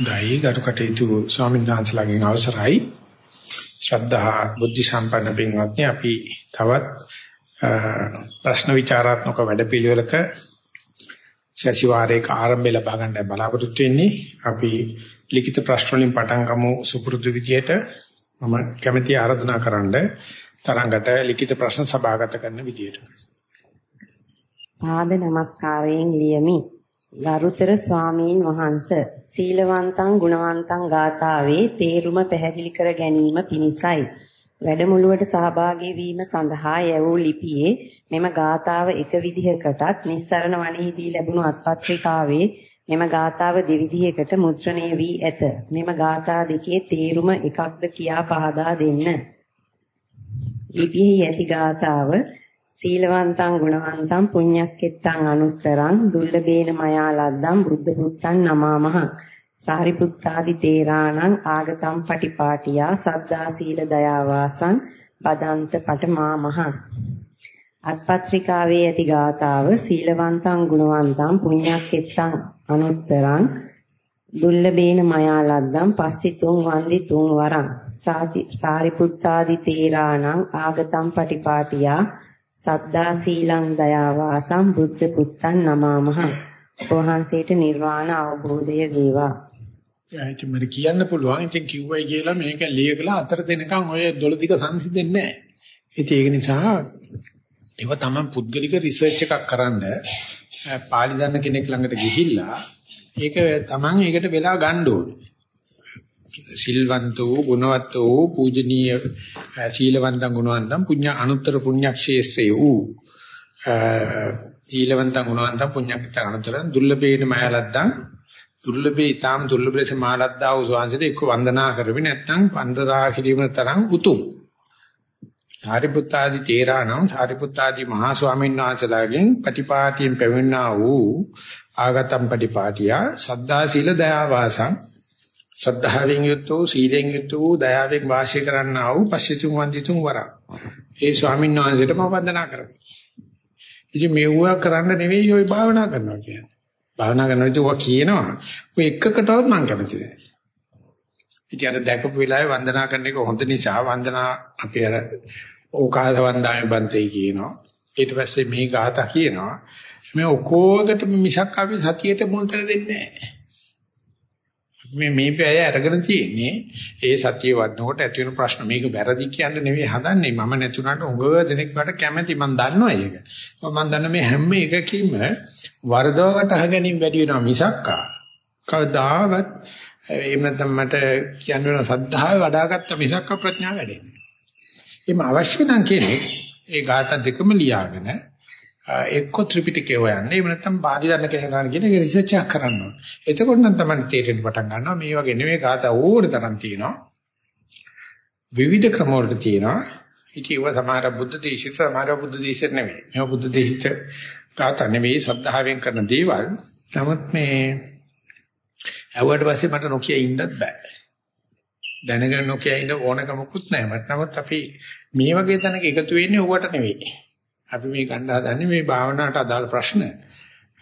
දෛ ගරු කටයුතු ස්වාමීන් වහන්සේලාගෙන් අවසරයි. ශ්‍රද්ධා බුද්ධ සම්පන්න පින්වත්නි අපි තවත් ප්‍රශ්න විචාරාත්මක වැඩපිළිවෙලක සතිವಾರයක ආරම්භය ලබා ගන්න බලාපොරොත්තු වෙන්නේ. අපි ලිඛිත ප්‍රශ්න වලින් පටන් ගමු සුපුරුදු විදියට. මම කැමැති ආරාධනා කරන්න තරංගට ලිඛිත ප්‍රශ්න සභාගත කරන විදියට. පාද නමස්කාරයෙන් ලියමි. ගරුතර ස්වාමීන් වහන්ස සීලවන්තං ගුණවන්තං ගාථාවේ තේරුම පැහැදිලි කර ගැනීම පිණිසයි. වැඩමුළුවට සහභාගී වීම සඳහා යැවූ ලිපියේ මෙම ගාථාව එක විදිහකටත් නිස්සරණ වනයේදී ලැබුණු අත්පත්‍රිකාවේ මෙම ගාථාව දෙවිදිහකට මුද්‍රණය වී ඇත. මෙම ගාථා දෙකේ තේරුම එකක්ද කියා පහදා දෙන්න. ලිපියෙහි ඇති ගාථාව සීලවන්තං ගුණවන්තං පුඤ්ඤක්කෙත්තං අනුත්තරං දුල්ලබේන මයා ලද්දං බුද්ධ පුත්තං නමාමහ සාරිපුත්තාදි තේරාණං ආගතම් පටිපාටියා සද්දා සීල දයාවාසං බදන්ත පටමාමහ. අත්පත්‍රිකාවේ ඇති ගාතාව සීලවන්තං ගුණවන්තං පුඤ්ඤක්කෙත්තං අනුත්තරං දුල්ලබේන මයා ලද්දං පස්සිතුං වන්දි තුන් වරං සාරිපුත්තාදි තේරාණං ආගතම් පටිපාටියා සද්දා සීලං දයාවාසං බුද්ධ පුත්තං නමාමහ වහන්සේට නිර්වාණ අවබෝධය වේවා. ඒත් මට කියන්න පුළුවන් ඉතින් කිව්වයි කියලා මේක ලියකලා අතර දෙනකන් ඔය දොළ දිග සංසිඳෙන්නේ නැහැ. ඉතින් ඒක නිසා ඒව තමයි පුද්ගලික රිසර්ච් එකක් කරන්න පාලි දන්න කෙනෙක් ළඟට ගිහිල්ලා ඒක තමන් ඒකට වෙලා ගන්න ඕනේ. සිල්වන්තෝ ගුණවත්ෝ පූජනීය සීලවන්තං ගුණවන්තං පුඤ්ඤ අනුත්තර පුඤ්ඤක්ෂේත්‍රේ වූ සීලවන්තං ගුණවන්තං පුඤ්ඤක්ෂේත්‍ර අනුතරං දුර්ලභේන මයලද්දං දුර්ලභේ ඊටාම් දුර්ලභ ලෙස මාලද්දා වූ ස්වාංශයට එක්ක වන්දනා කරවි නැත්නම් වන්දනා කිරීම තරම් උතුම්. සාරිපුත්තාදී තේරාණං සාරිපුත්තාදී මහා ස්වාමීන් වහන්සේලාගෙන් පටිපාටියෙන් පැමිණා වූ ආගතම් පටිපාටියා සද්දා සීල දයා සද්ධාවෙන් යුක්තෝ සීලෙන් යුක්තෝ දයාවෙන් වාසය කරන්නා වූ පස්සිතුම් වන්දිතුම් වරක්. ඒ ස්වාමීන් වහන්සේට මම වන්දනා කරමි. ඉතින් මේවා කරන්න නෙවෙයි ඔය භාවනා කරනවා කියන්නේ. භාවනා කරනවා ඔවා කියනවා. ඔය එකකටවත් මම කැමති නෑ. ඉතින් අර දැකපු වෙලාවේ වන්දනා කරන එක හොඳ නිසා වන්දනා අපි අර ඕකාද වන්දාමේ බන්තේ කියනවා. ඊට පස්සේ මේ ගාථා කියනවා. මේ ඔකෝකට මිසක් අපි සතියේට මුල්තර දෙන්නේ නැහැ. මේ මේ පැය අරගෙන තියෙන්නේ ඒ සතිය වඩනකොට ඇති වෙන ප්‍රශ්න. මේක වැරදි කියන්න නෙවෙයි හදන්නේ. මම නැතුණාට උඟ දෙනෙක් වට කැමැති. මම දන්නවා ඒක. මම දන්න මේ හැම එකකින්ම වරදවට අහගැනීම වැඩි වෙනවා මිසක්කා කවදාවත් එහෙම නැත්නම් මට කියන්න වෙන සද්ධාව වඩාගත්ත මිසක්ක ප්‍රඥාව වැඩෙන්නේ එimhe අවශ්‍ය නම් කෙනෙක් ඒ ગાථා දෙකම ලියාගෙන එක්ක ත්‍රිපිටකය හොයන්න. එහෙම නැත්නම් බාදි දන්න කෙනා කියන එක රිසර්ච් එකක් කරන්න ඕනේ. එතකොට නම් තමයි තේරෙන්න පටන් ගන්නවා මේ වගේ නෙමෙයි ગાතා ඕන තරම් තියෙනවා. විවිධ ක්‍රම වලට තියෙනවා. ඉතින් ඒව සමහර බුද්ධ දේශිත සමහර බුද්ධ දේශිත නෙමෙයි. මේව බුද්ධ දේශිත ગાතා නෙමෙයි සද්ධාවෙන් කරන දේවල්. නමුත් මේ ඇව්වට පස්සේ මට නොකිය ඉන්නත් බෑ. දැනගෙන නොකිය ඉන්න ඕනකමකුත් නැහැ. මට නමුත් අපි මේ වගේ තැනක එකතු වෙන්නේ ඕවට නෙවෙයි. අපි මේ ගන්න හදන්නේ මේ භාවනාවට අදාළ ප්‍රශ්න.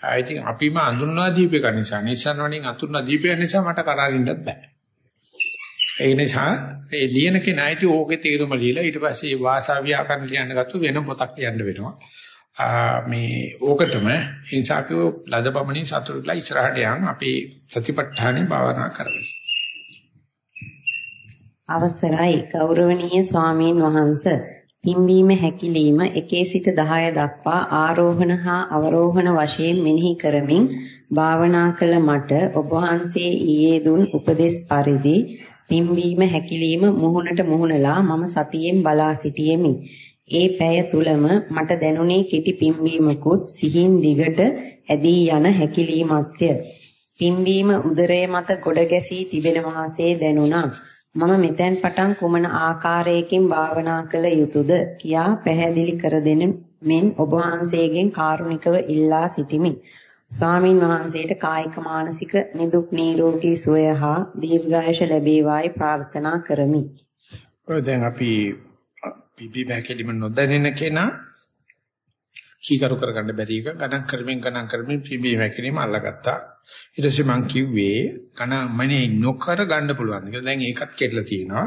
ඉතින් අපිම අඳුන්වා දීපේක නිසා නිසන් වලින් අඳුන්වා දීපේ නිසා මට කරාරින්නත් බෑ. ඒ නිසා ඒ ලියන කෙනා ඉතින් ඕකේ තේරුම ලියලා ඊට පස්සේ වාසා ව්‍යාකරණ ලියන්න ගත්තු වෙන පොතක් ලියන්න වෙනවා. මේ ඕකටම ඒ නිසා අපි ලදපමණින් සතුටුලා ඉස්සරහට යන් අපි සතිපට්ඨානෙ භාවනා කරමු. අවසරයි ගෞරවනීය ස්වාමීන් වහන්සේ පිම්බීම හැකිලිම 1 සිට 10 දක්වා ආරෝහණ හා අවරෝහණ වශයෙන් මෙනෙහි කරමින් භාවනා කළ මට ඔබ වහන්සේ ඊයේ දුන් උපදේශ පරිදි පිම්බීම හැකිලිම මුහුණට මුහුණලා මම සතියෙන් බලා සිටියෙමි. ඒ පැය තුලම මට දැනුනේ කිටි පිම්බීමකුත් සිහින් දිගට ඇදී යන හැකිලීමක්ය. පිම්බීම උදරය මත ගොඩ ගැසී තිබෙන වාසේ දැනුණා. මම මෙතෙන් පටන් කුමන ආකාරයකින් භාවනා කළ යුතුද කියා පැහැදිලි කර දෙන මෙන් ඔබ වහන්සේගෙන් කාරුණිකව ඉල්ලා සිටිමි. ස්වාමින් වහන්සේට කායික මානසික නිදුක් නිරෝගී සුවය හා දීර්ඝායුෂ ලැබේවායි ප්‍රාර්ථනා කරමි. ඔය දැන් අපි පිපි බැකලිම නොදැනෙන කෙනා කීකරු කරගන්න බැරි එක ගණන් කරමින් ගණන් කරමින් පිඹීම හැකිරීම අල්ලගත්තා. ඊට පස්සේ මං කිව්වේ ගණන් මනේ නොකර ගන්න පුළුවන් කියලා. දැන් ඒකත් කෙරලා තියෙනවා.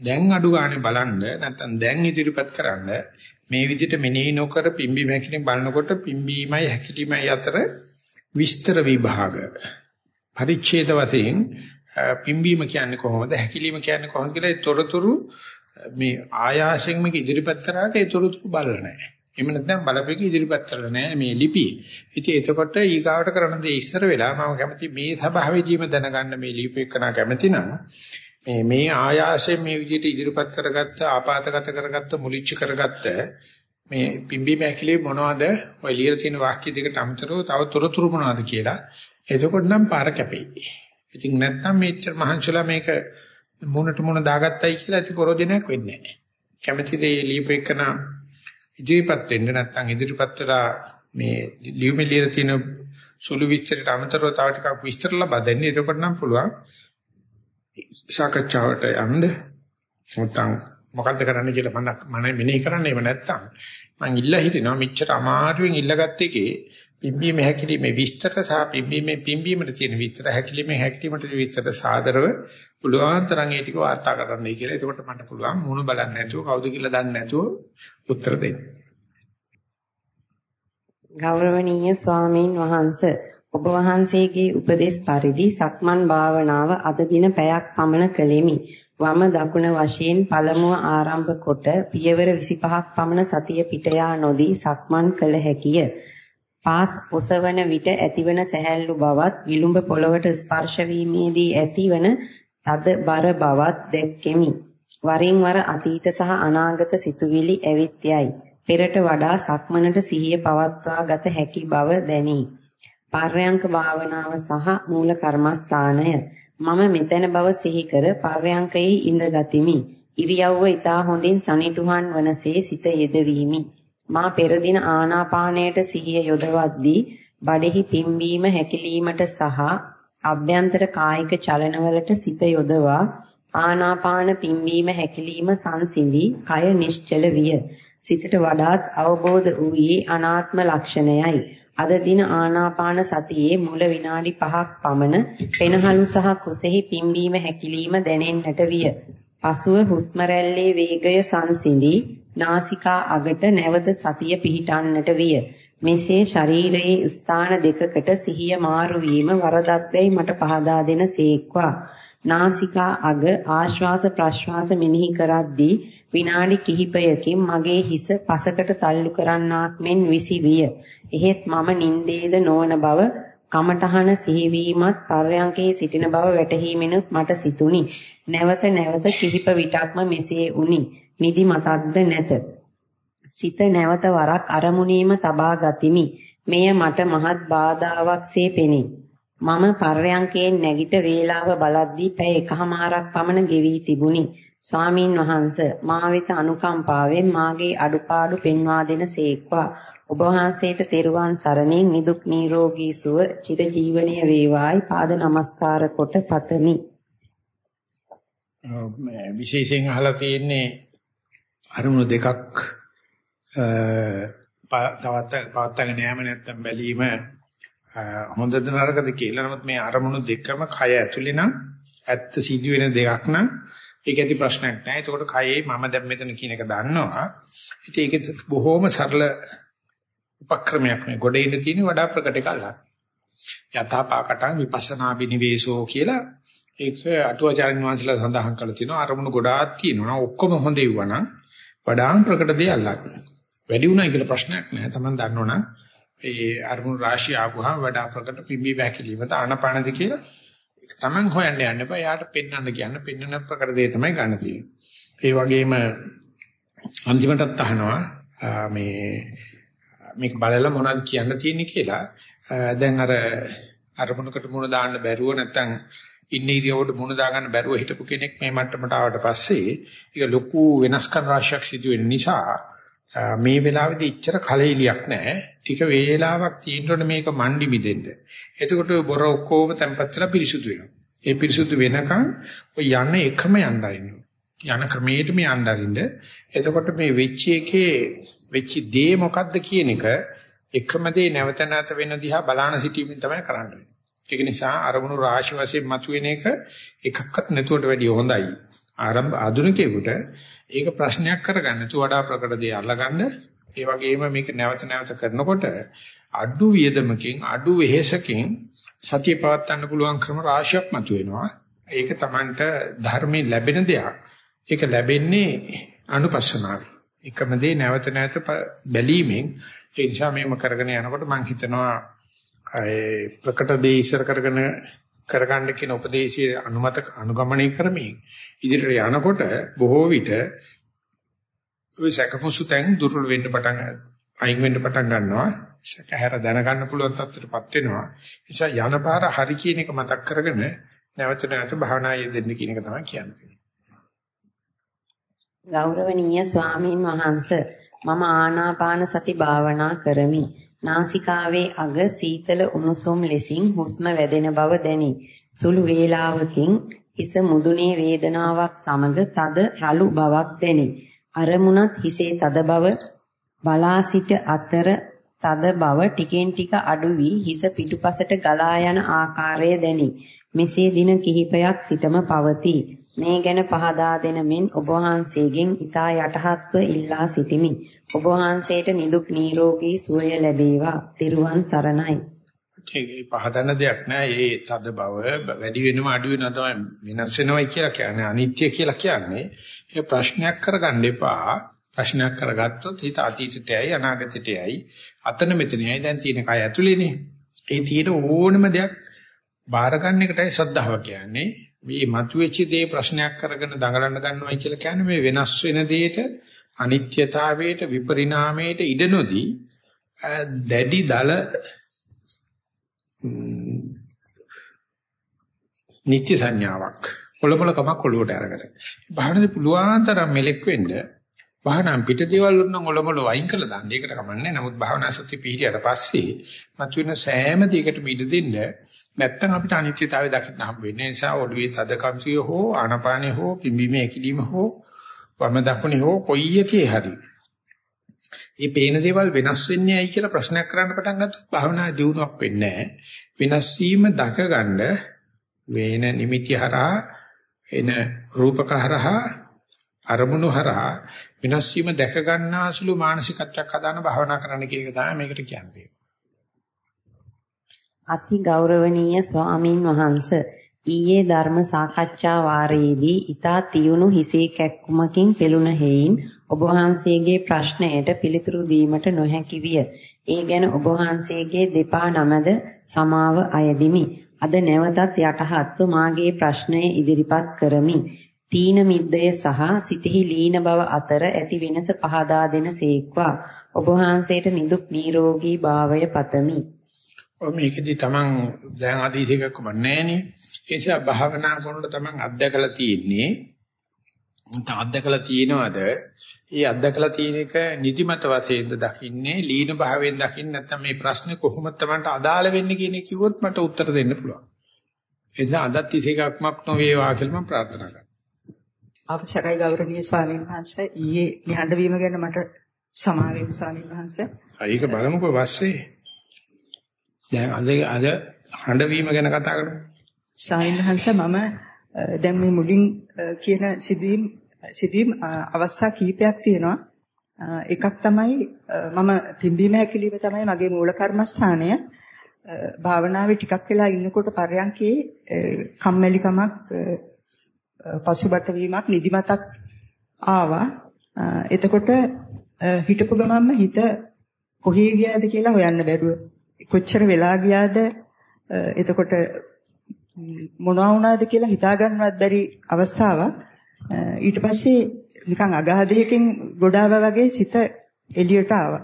දැන් අඩු ගානේ බලන්න නැත්නම් දැන් ඉදිරිපත් කරන්න මේ විදිහට මෙනෙහි නොකර පිම්බීම හැකිරීම බලනකොට පිම්බීමයි හැකිරීමයි අතර විස්තර විභාග පරිච්ඡේද වශයෙන් පිම්බීම කියන්නේ කොහොමද හැකිලිම කියන්නේ කොහොමද කියලා ඒ තොරතුරු මේ ආයාසයෙන් මේක ඉදිරිපත් කරාට ඒ තොරතුරු බලලා නැහැ. එහෙම නැත්නම් බලපෑක ඉදිරිපත් කරලා නැහැ මේ ලිපියේ. ඉතින් එතකොට ඊගාවට කරන දේ ඉස්සර වෙලා මම කැමති මේ සභාවේදීම දැනගන්න මේ ලියුපෙකනා කැමති නම් මේ මේ ආයාසයෙන් මේ විදිහට ඉදිරිපත් කරගත්ත ආපాతගත කරගත්ත මුලිච්ච කරගත්ත මේ පිම්බි මැකිලේ මොනවද ඔය ලියලා තියෙන වාක්‍ය දෙකට අමතරව තව තොරතුරු මොනවද කියලා එතකොට නම් පාර කැපෙයි. ඉතින් නැත්තම් මෙච්චර මහන්සිලා මේක මුණට මුණ දාගත්තයි කියලා ඇති ප්‍රෝජනයක් වෙන්නේ නැහැ. කැමැති දේ ලියපෙකන ඉදිරිපත් වෙන්න නැත්තම් ඉදිරිපත් වෙලා මේ ලියුමෙලියලා තියෙන සුළු විස්තරයට අමතරව තව ටිකක් විස්තර ලබා දෙන්න. එතකොට නම් පුළුවන් සාකච්ඡාවට යන්න. නැත්තම් මොකද්ද කරන්න කියලා මම මම මෙනෙහි කරන්න එහෙම නැත්තම් මං ඉල්ලා හිටිනවා මෙච්චර අමාරුවෙන් ඉල්ලගත්ත එකේ පිම්බීම හැකිලිමේ විස්තර සහ පිම්බීමේ පිම්බීමට තියෙන විස්තර හැකිලිමේ හැකිලිමට විස්තර සාදරව පුළුවන් තරම් ඒ ටික වාර්තා කරන්නයි කියලා. එතකොට මට පුළුවන් මුණ බලන්න නැතුව කවුද කියලා දන්නේ නැතුව උත්තර දෙන්න. ගෞරවනීය ස්වාමීන් වහන්සේ ඔබ වහන්සේගේ උපදේශ පරිදි සක්මන් භාවනාව අද දින පැයක් පමණ කළෙමි. වම දකුණ වශයෙන් පළමුව ආරම්භ කොට පියවර 25ක් පමණ සතිය පිට යා නොදී සක්මන් කළ හැකිය. පාස් ඔසවන විට ඇතිවන සැහැල්ලු බවත් විලුඹ පොළවට ස්පර්ශ වීමේදී ඇතිවන තද බර බවත් දැක්කෙමි. වරින් වර අතීත සහ අනාගත සිතුවිලි ඇවිත් යයි. පෙරට වඩා සක්මනට සිහිය පවත්වා ගත හැකි බව දැනේ. පර්යංක භාවනාව සහ මූල කර්මස්ථානය මම මෙතන බව සිහි කර පර්යංකයේ ඉඳ ගතිමි. ඉරියව්ව ඊතා හොඳින් සනිටුහන් වනසේ සිත යෙදවීමි. මා පෙර දින ආනාපානයට සිහිය යොදවද්දී බඩෙහි පිම්බීම හැකිලීමට සහ අභ්‍යන්තර කායික චලනවලට සිත යොදවා ආනාපාන පිම්බීම හැකිලිම සංසිඳී කය නිශ්චල විය. සිතට වඩාත් අවබෝධ වූයේ අනාත්ම ලක්ෂණයයි. අද දින ආනාපාන සතියේ මුල විනාඩි 5ක් පමණ පෙනහළු සහ කුසෙහි පිම්බීම හැකිලිම දැනෙන්නට විය. පසුව හුස්ම වේගය සංසිඳී නාසිකා අගට නැවත සතිය පිහිටන්නට විය. මෙසේ ශරීරයේ ස්ථාන දෙකකට සිහිය මාරු වීම වරදක්දයි මට පහදා දෙන සේක්වා. නාසිකා අග ආශ්වාස ප්‍රශ්වාස මෙනෙහි කරද්දී විනාඩි කිහිපයකින් මගේ හිස පසකට තල්ලු කරන්නාක් මෙන් විසිවිය. එහෙත් මම නින්දේද නොවන බව කමඨහන සිහිවීමත් පර්යංකේ සිටින බව වැටහීමෙනුත් මට සිතුනි. නැවත නැවත කිහිප විටක්ම මෙසේ වුනි. නිදි මතක්ද නැත. සිත නැවත වරක් අරමුණීම තබා ගතිමි. මෙය මට මහත් බාධාවක්සේ පෙනේ. මම පර්යංකයෙන් නැගිට වේලාව බලද්දී පැය එකහමාරක් පමණ ගෙවි තිබුණි. ස්වාමින් වහන්සේ මා වෙත අනුකම්පාවෙන් මාගේ අඩුපාඩු පෙන්වා දෙන සේක්වා. ඔබ වහන්සේට තෙරුවන් සරණින් නිදුක් නිරෝගී සුව චිරජීවනීය වේවායි පාද නමස්කාර කොට පතමි. විශේෂයෙන් අහලා තියෙන්නේ අරමුණු දෙකක් තවත් පවත්තගෙන යෑම නැත්තම් බැලීම හොඳද නරකද කියලා. නමුත් මේ අරමුණු දෙකම කය ඇතුලේ නම් ඇත්ත සිදුවෙන දෙකක් නම් ඒක ඇති ප්‍රශ්නයක් නෑ. ඒකට කයේ මම දැන් මෙතන කියන එක දන්නවා. ඉතින් ඒක බොහොම සරල උපක්‍රමයක් මේ ගොඩ ඉන්න තියෙන වඩා ප්‍රකට එකල්ලා. යථාපාකටං විපස්සනා විනිවේෂෝ කියලා ඒක අටුවාචාර්ය වංශලා සඳහන් කරලා තිනවා අරමුණු ගොඩාක් තියෙනවා. ඔක්කොම හොඳ ඉවනම් වඩාම ප්‍රකට දෙයක් අල්ලන්න. වැඩි උනායි කියලා ප්‍රශ්නයක් නෑ. Taman දන්නවනම් ඒ අරමුණු රාශිය ආවම වඩා ප්‍රකට පිම්බි බැකිලිමත ආනපානද කියලා Taman හොයන්න යන්න එපා. යාට පෙන්වන්න කියන්න පෙන්වන ප්‍රකට දේ තමයි ගන්න තියෙන්නේ. ඒ වගේම අන්තිමටත් අහනවා මේ මේක බලලා මොනවද කියන්න තියෙන්නේ කියලා. දැන් අර අරමුණකට මුණ දාන්න බැරුව නැත්තම් ඉන්නේ ඉරියවට මුණ දාගන්න බැරුව හිටපු කෙනෙක් මේ මට්ටමට ආවට පස්සේ ඒක ලොකු වෙනස්කම් රාශියක් සිදු වෙන නිසා මේ වෙලාවේදී ඉච්චර කලෙලියක් නැහැ. ටික වේලාවක් තියෙනකොට මේක මණ්ඩි මිදෙන්න. එතකොට බොර ඔක්කොම තැම්පත් වෙලා පිරිසුදු වෙනවා. ඒ පිරිසුදු වෙනකන් ඔය යන්නේ එකම යන්නයි. යන ක්‍රමයට මේ අnderින්ද. එතකොට මේ වෙච්ච එකේ වෙච්ච දේ මොකද්ද කියන එක එකම දේ නැවත නැවත වෙන දිහා බලාන සිටීමෙන් තමයි කරන්නේ. ඒක නිසා අරමුණු රාශි වශයෙන් මතුවෙන එක එකක්වත් නැතුවට වැඩිය හොඳයි. ආරම්භ ආධුනිකයෙකුට ඒක ප්‍රශ්නයක් කරගන්න තු වඩා ප්‍රකට දේ අල්ලගන්න ඒ වගේම මේක නැවත නැවත කරනකොට අඩු වියදමකින් අඩු වෙහෙසකින් සතිය පවත්වන්න පුළුවන් ක්‍රම රාශියක් මතුවෙනවා. ඒක Tamanට ධර්මයෙන් ලැබෙන දෙයක්. ඒක ලැබෙන්නේ අනුපස්සනාවෙන්. එකම දේ නැවත නැවත බැලීමෙන් ඒ නිසා මේම කරගෙන යනකොට මම හිතනවා ඒ ප්‍රකට දේ ඉස්සර කරගෙන කරගන්න කියන උපදේශය අනුමත අනුගමනය කරමින් ඉදිරියට යනකොට බොහෝ විට ওই සැකපොසු තැන් දුර්වල වෙන්න පටන් අයින් වෙන්න පටන් ගන්නවා. සැකහැර දැනගන්න පුළුවන් තත්ත්වයටපත් වෙනවා. නිසා යන පාර හරි කියන එක මතක් කරගෙන නැවත නැවත භාවනා යෙදෙන්න කියන එක තමයි කියන්නේ. ගෞරවනීය ස්වාමීන් වහන්සේ මම ආනාපාන සති භාවනා කරමි. නාසිකාවේ අග සීතල උණුසුම් ලෙසින් හුස්ම වැදෙන බව දැනි. සුළු වේලාවකින් හිස මුදුනේ වේදනාවක් සමග තද රළු බවක් දැනි. අරමුණත් හිසේ තද බව බලා සිට අතර තද බව ටිකෙන් ටික අඩු වී හිස පිටුපසට ගලා යන ආකාරය දැනි. මෙසේ දින කිහිපයක් සිටම පවතී. මේ ගැන පහදා දෙන මෙන් ඔබ වහන්සේගෙන් ඊතා යටහත්ව ඉල්ලා සිටිමි. ඔබ වහන්සේට නිදුක් නිරෝගී සුවය ලැබේවා. ත්‍රිවන් සරණයි. ඒ පහදන්න දෙයක් නෑ. ඒ තද බව වැඩි වෙනවා අඩු වෙනවා තමයි වෙනස් වෙනවයි කියලා කියන්නේ අනිත්‍ය කියලා කියන්නේ. ඒ ප්‍රශ්නයක් කරගන්න එපා. ප්‍රශ්නයක් කරගත්තොත් හිත අතීතයටයි අනාගතයටයි අතන මෙතනයි දැන් තියෙන කය ඇතුලේනේ. ඒ තියෙන ඕනම දෙයක් බාර ගන්න එකටයි සද්ධාව කියන්නේ. මේ මතුවෙච්ච දේ ප්‍රශ්නයක් කරගෙන දඟලන්න ගන්නවයි කියලා කියන්නේ මේ වෙනස් වෙන දෙයට අනිත්‍යතාවයට විපරිණාමයට ඉඩ නොදී දැඩි දල නිත්‍ය සංඥාවක් ඔලොමලකමක් ඔලුවට අරගෙන භාවනාවේ පුළුවන් තරම් මෙලෙක් වෙන්න භාවනා පිට දේවල් වුණනම් ඔලොමල වයින් කරලා දාන්න. ඒකට කමන්නේ. නමුත් භාවනා සත්‍ය පිළිහියට පස්සේ මතුවෙන සෑම දෙයකටම ඉඩ දෙන්න නැත්තම් අපිට අනිත්‍යතාවය දකින්න හම්බ වෙන්නේ. ඒ නිසා ඔළුවේ තද කම්සිය හෝ ආනපානේ හෝ පිම්බීමේ කිලිම හෝ වම දකුණේ හෝ කොයි එකේ හරි මේ පේන දේවල් වෙනස් වෙන්නේ ඇයි කියලා ප්‍රශ්නයක් කරන්න පටන් ගත්තොත් භාවනා දියුණුවක් වෙන්නේ නැහැ. වෙනස් වීම දකගන්න වේන නිමිති හරහා එන රූපක හරහා අරමුණු හරහා වෙනස් වීම දැක ගන්නාසුළු මානසිකත්වයක් හදාන භාවනා කරන්න කියන එක තමයි මේකට කියන්නේ. අති ගෞරවනීය ස්වාමින් වහන්සේ ඊයේ ධර්ම සාකච්ඡා වාරයේදී ඊතා තියුණු හිසේ කැක්කුමකින් පෙළුණ හේයින් ඔබ වහන්සේගේ ප්‍රශ්නයට පිළිතුරු දීමට නොහැකි විය. ඒ ගැන ඔබ වහන්සේගේ දෙපා නමද සමාව අයදිමි. අද නැවතත් යටහත්ව මාගේ ප්‍රශ්නය ඉදිරිපත් කරමි. තීන මිද්දය සහ සිතෙහි ලීන බව අතර ඇති වෙනස පහදා දෙන සේක්වා. ඔබ වහන්සේට නිදුක් නිරෝගී භාවය පතමි. මේකෙදි Taman දැන් අදීසිකක් කොමන්නේ නේ. ඒ නිසා භාවනා කරනකොට තමන් අත්දකලා තියෙන්නේ නැත්නම් අත්දකලා තියෙනවද? ඒ අත්දකලා තියෙන එක නිදිමත වශයෙන්ද දකින්නේ, ලීන භාවයෙන් දකින්නේ නැත්නම් මේ ප්‍රශ්නේ කොහොමද තමන්ට අදාළ වෙන්නේ කියන එක කිව්වොත් මට උත්තර දෙන්න පුළුවන්. ඒ නිසා අදත් ඉසේකක්මක් නොවේවා කියලා මම ප්‍රාර්ථනා කරනවා. අවසරයි ගෞරවනීය ස්වාමීන් වහන්සේ ඊයේ නිහඬ වීම ගැන මට සමාවෙන්න ස්වාමීන් වහන්සේ. ඒක බලමුකෝ පස්සේ. දැන් අද අද හඬ වීම ගැන කතා කරමු. සාහිණහන්ස මම දැන් මේ මුලින් කියන සිදුවීම් සිදුවීම් අවස්ථා කීපයක් තියෙනවා. එකක් තමයි මම පිම්බීම හැකිලිම තමයි මගේ මූල කර්මස්ථානය. භාවනාවේ ටිකක් වෙලා ඉන්නකොට පරයන්කේ කම්මැලිකමක් පසුබට වීමක් නිදිමතක් ආවා. එතකොට හිටපු ගමන්ම හිත කොහේ ගියාද කියලා හොයන්න බැරුව කොච්චර වෙලා ගියාද එතකොට මොනවා වුණාද කියලා හිතා ගන්නවත් බැරි අවස්ථාවක්. ඊට පස්සේ නිකන් අගහදයකින් ගොඩාව වගේ සිත එළියට ආවා.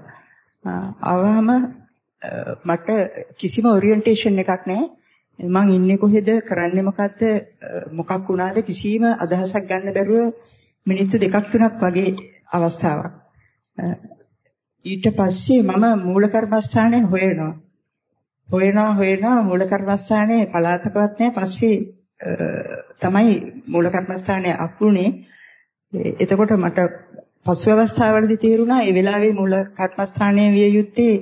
ආවම මට කිසිම ඔරියන්ටේෂන් එකක් නැහැ. මං ඉන්නේ කොහෙද කරන්නේ මොකද්ද මොකක් වුණාද කිසිම අදහසක් ගන්න බැරුව මිනිත්තු දෙකක් තුනක් වගේ අවස්ථාවක්. ඊට පස්සේ මම මූල කර්මස්ථානයේ හොයනවා. හොයනවා හොයනවා මූල කර්මස්ථානයේ පලාතකවත් නැහැ. පස්සේ තමයි මූල කර්මස්ථානයේ අකුණේ එතකොට මට පසු අවස්ථාවලදී තේරුණා ඒ වෙලාවේ මුල කර්මස්ථානයේ විය යුත්තේ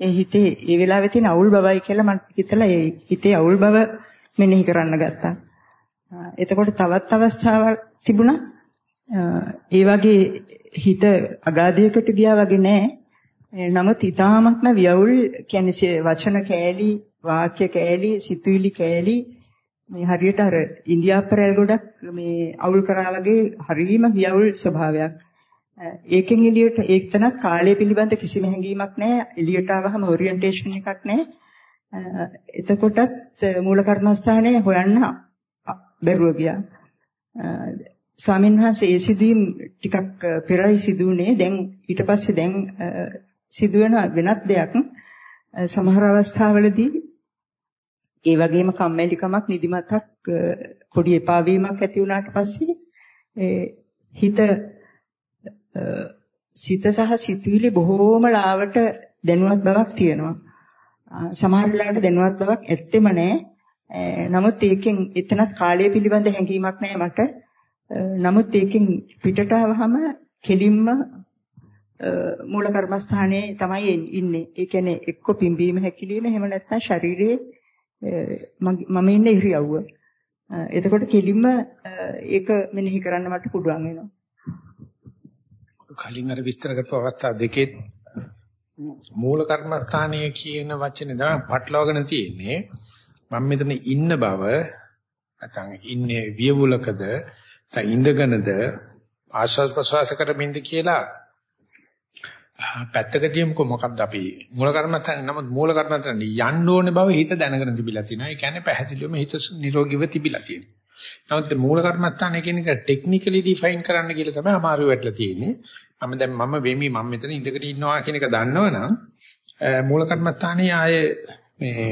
ඒ හිතේ ඒ වෙලාවේ තියෙන අවුල් බවයි කියලා මට හිතලා ඒ හිතේ අවුල් බව මෙනෙහි කරන්න ගත්තා. එතකොට තවත් අවස්ථාවක් තිබුණා. ඒ වගේ හිත අගාධයකට ගියා වගේ නෑ. නමුත් ඊ타මත්ම වියවුල් කියන්නේ වචන කෑලි, වාක්‍ය කෑලි, සිතුවිලි කෑලි මේ හරියට අර ඉන්දියාප්පරැල් ගොඩක් මේ අවුල් කරා වගේ හරීම වියවුල් ස්වභාවයක්. ඒකෙන් එළියට ඒකතනත් කාලය පිළිබඳ කිසිම හැඟීමක් නැහැ. එළියට ආවහම ඔරියන්ටේෂන් එකක් නැහැ. එතකොටත් මූල කර්මස්ථානයේ හොයන්න බැරුව ගියා. ස්වාමීන් වහන්සේ ඒ සිදුවීම් ටිකක් පෙරයි සිදුුනේ. දැන් ඊට පස්සේ දැන් සිදුවෙන වෙනත් දෙයක් සමහර අවස්ථාවලදී ඒ වගේම කම්මැලිකමක් නිදිමතක් පොඩි එපා වීමක් ඇති වුණාට පස්සේ හිත සිත සහ සිතුවිලි බොහෝම ලාවට දැනුවත් බවක් තියෙනවා. සමහර වෙලාවට දැනුවත් බවක් ඇත්තෙම නැහැ. නමුත් ඒකෙන් එතනත් කාලය පිළිබඳ හැඟීමක් නැහැ මට. නමුත් ඒකෙන් පිටට ආවහම කෙලින්ම මූල කර්මස්ථානයේ තමයි ඉන්නේ. ඒ කියන්නේ එක්ක පිම්බීම හැකිලිම එහෙම නැත්නම් ශරීරයේ මම ඉන්නේ ඉරියව්ව. එතකොට කෙලින්ම ඒක මෙනෙහි කරන්න මට පුළුවන් වෙනවා. කලින් අර විස්තර කරපු අවස්ථා දෙකේ මූල කර්මස්ථානීය කියන වචනේ තමයි පටලවාගෙන තියෙන්නේ. මම මෙතන ඉන්න බව නැත්නම් ඉන්නේ වියවුලකද නැත්නම් ඉඳගෙනද ආශ්වාස ප්‍රශ්වාස කරමින්ද කියලා පැත්තක තියමුකෝ මොකක්ද අපි මූල කර්මස්ථාන නමුත් මූල කර්මස්ථාන යන්න ඕනේ බව හිත දැනගෙන තිබිලා තිනවා. ඒ කියන්නේ පැහැදිලිවම හිත නිරෝගීව තිබිලා තියෙනවා. නමුත් මූල කර්මස්ථානය කියන එක ටෙක්නිකලි ඩිෆයින් කරන්න කියලා තමයි අමාරු වෙట్లా තියෙන්නේ. මම දැන් මම වෙමි මම මෙතන ඉඳගෙන ඉන්නවා කියන එක දන්නවනම් මූල කර්මස්ථානයේ ආයේ මේ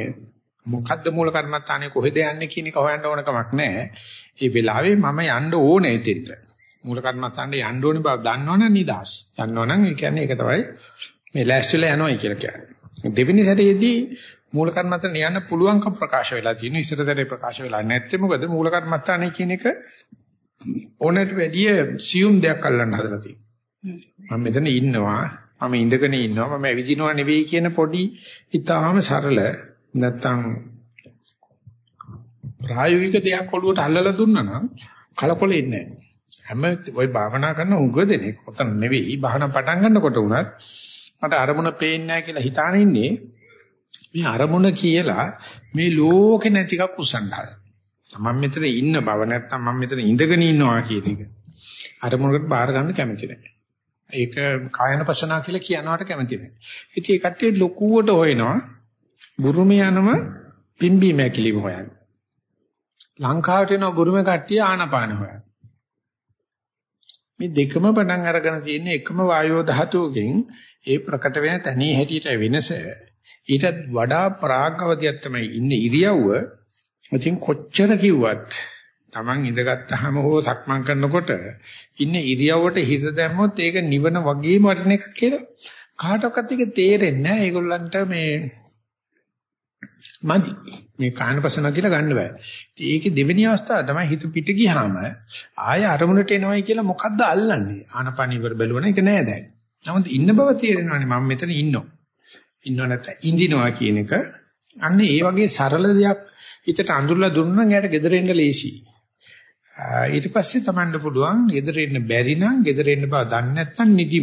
මොකද්ද මූල කර්මස්ථානයේ කොහෙද යන්නේ කියන එක හොයන්න ඕන කමක් නැහැ. ඒ වෙලාවේ මම යන්න ඕනේ එතෙන්ට. මූල කර්මස්ථානයේ යන්න ඕනේ බව දන්නවනම් නිදාස්. දන්නවනම් ඒ කියන්නේ ඒක තමයි මේ ලෑස්තිලා යනවායි කියලා කියන්නේ. දෙවෙනි සැරේදී මූල කර්මත්තන යන්න පුළුවන්කම ප්‍රකාශ වෙලා තියෙනවා. ඉස්සරතරේ ප්‍රකාශ වෙලා නැත්තේ මොකද මූල කර්මත්තානේ කියන එක ඕනට වැඩිය සියුම් දෙයක් අල්ලන්න හදලා තියෙනවා. මම මෙතන ඉන්නවා, මම ඉඳගෙන ඉන්නවා, මම ඇවිදිනවා නෙවෙයි කියන පොඩි ඊටාම සරල නැත්තම් ප්‍රායෝගික දෙයක් ඔළුවට අල්ලලා දුන්නා නම් කලකොලෙන්නේ නැහැ. හැම ওই භාවනා කරන උග දෙනෙක් ඔතන නෙවෙයි භාවනා පටන් ගන්නකොට උනත් මට අරමුණ පේන්නේ නැහැ කියලා හිතාන ඉන්නේ මේ අරමුණ කියලා මේ ලෝකේ නැති එකක් උස්සන්නවා. මම මෙතන ඉන්න බව නැත්තම් මම මෙතන ඉඳගෙන ඉන්නවා කියන එක. අරමුණකට බාර ගන්න කැමති නැහැ. ඒක කායන පසනා කියලා කියනවට කැමති නැහැ. ඉතින් ඒ කට්ටිය ලොකුවට හොයනවා. බුරුමේ යනම පිම්බීම ඇකිලිම හොයන්නේ. ලංකාවට එන බුරුමේ කට්ටිය ආනපාන හොයන්නේ. මේ දෙකම පටන් අරගෙන තියෙන එකම වායෝ ධාතුවකින් ඒ ප්‍රකට වෙන තනිය හැටියට වෙනස ඊටත් වඩා ප්‍රාග්ගවදියක් තමයි ඉන්නේ ඉරියව්ව. ඉතින් කොච්චර කිව්වත් Taman ඉඳගත්tාම හෝ සක්මන් කරනකොට ඉන්නේ ඉරියව්වට හිත දැම්මොත් ඒක නිවන වගේම වටින එකක් කියලා කාටවත් ඒක තේරෙන්නේ නැහැ. ඒගොල්ලන්ට මේ මදි. මේ කායනපසන කියලා ගන්න බෑ. ඉතින් ඒකේ දෙවෙනි අවස්ථාව තමයි හිත පිට ගියාම ආය අරමුණට එනවයි කියලා මොකද්ද අල්ලන්නේ? ආනපන ඉවර බැලුවන එක නෑ දැන්. නමුත් ඉන්න බව තේරෙනවානේ මම මෙතන ඉන්නවා. ඉන්නව නැත්නම් ඉඳිනවා කියන එක අන්න ඒ වගේ සරල දෙයක් හිතට අඳුරලා දුන්නා නම් එයාට gedare එන්න ලේසි. ඊට පස්සේ Tamanට පුළුවන් gedare එන්න බැරි නම් gedare එන්න බව දන්නේ නැත්නම් නිදි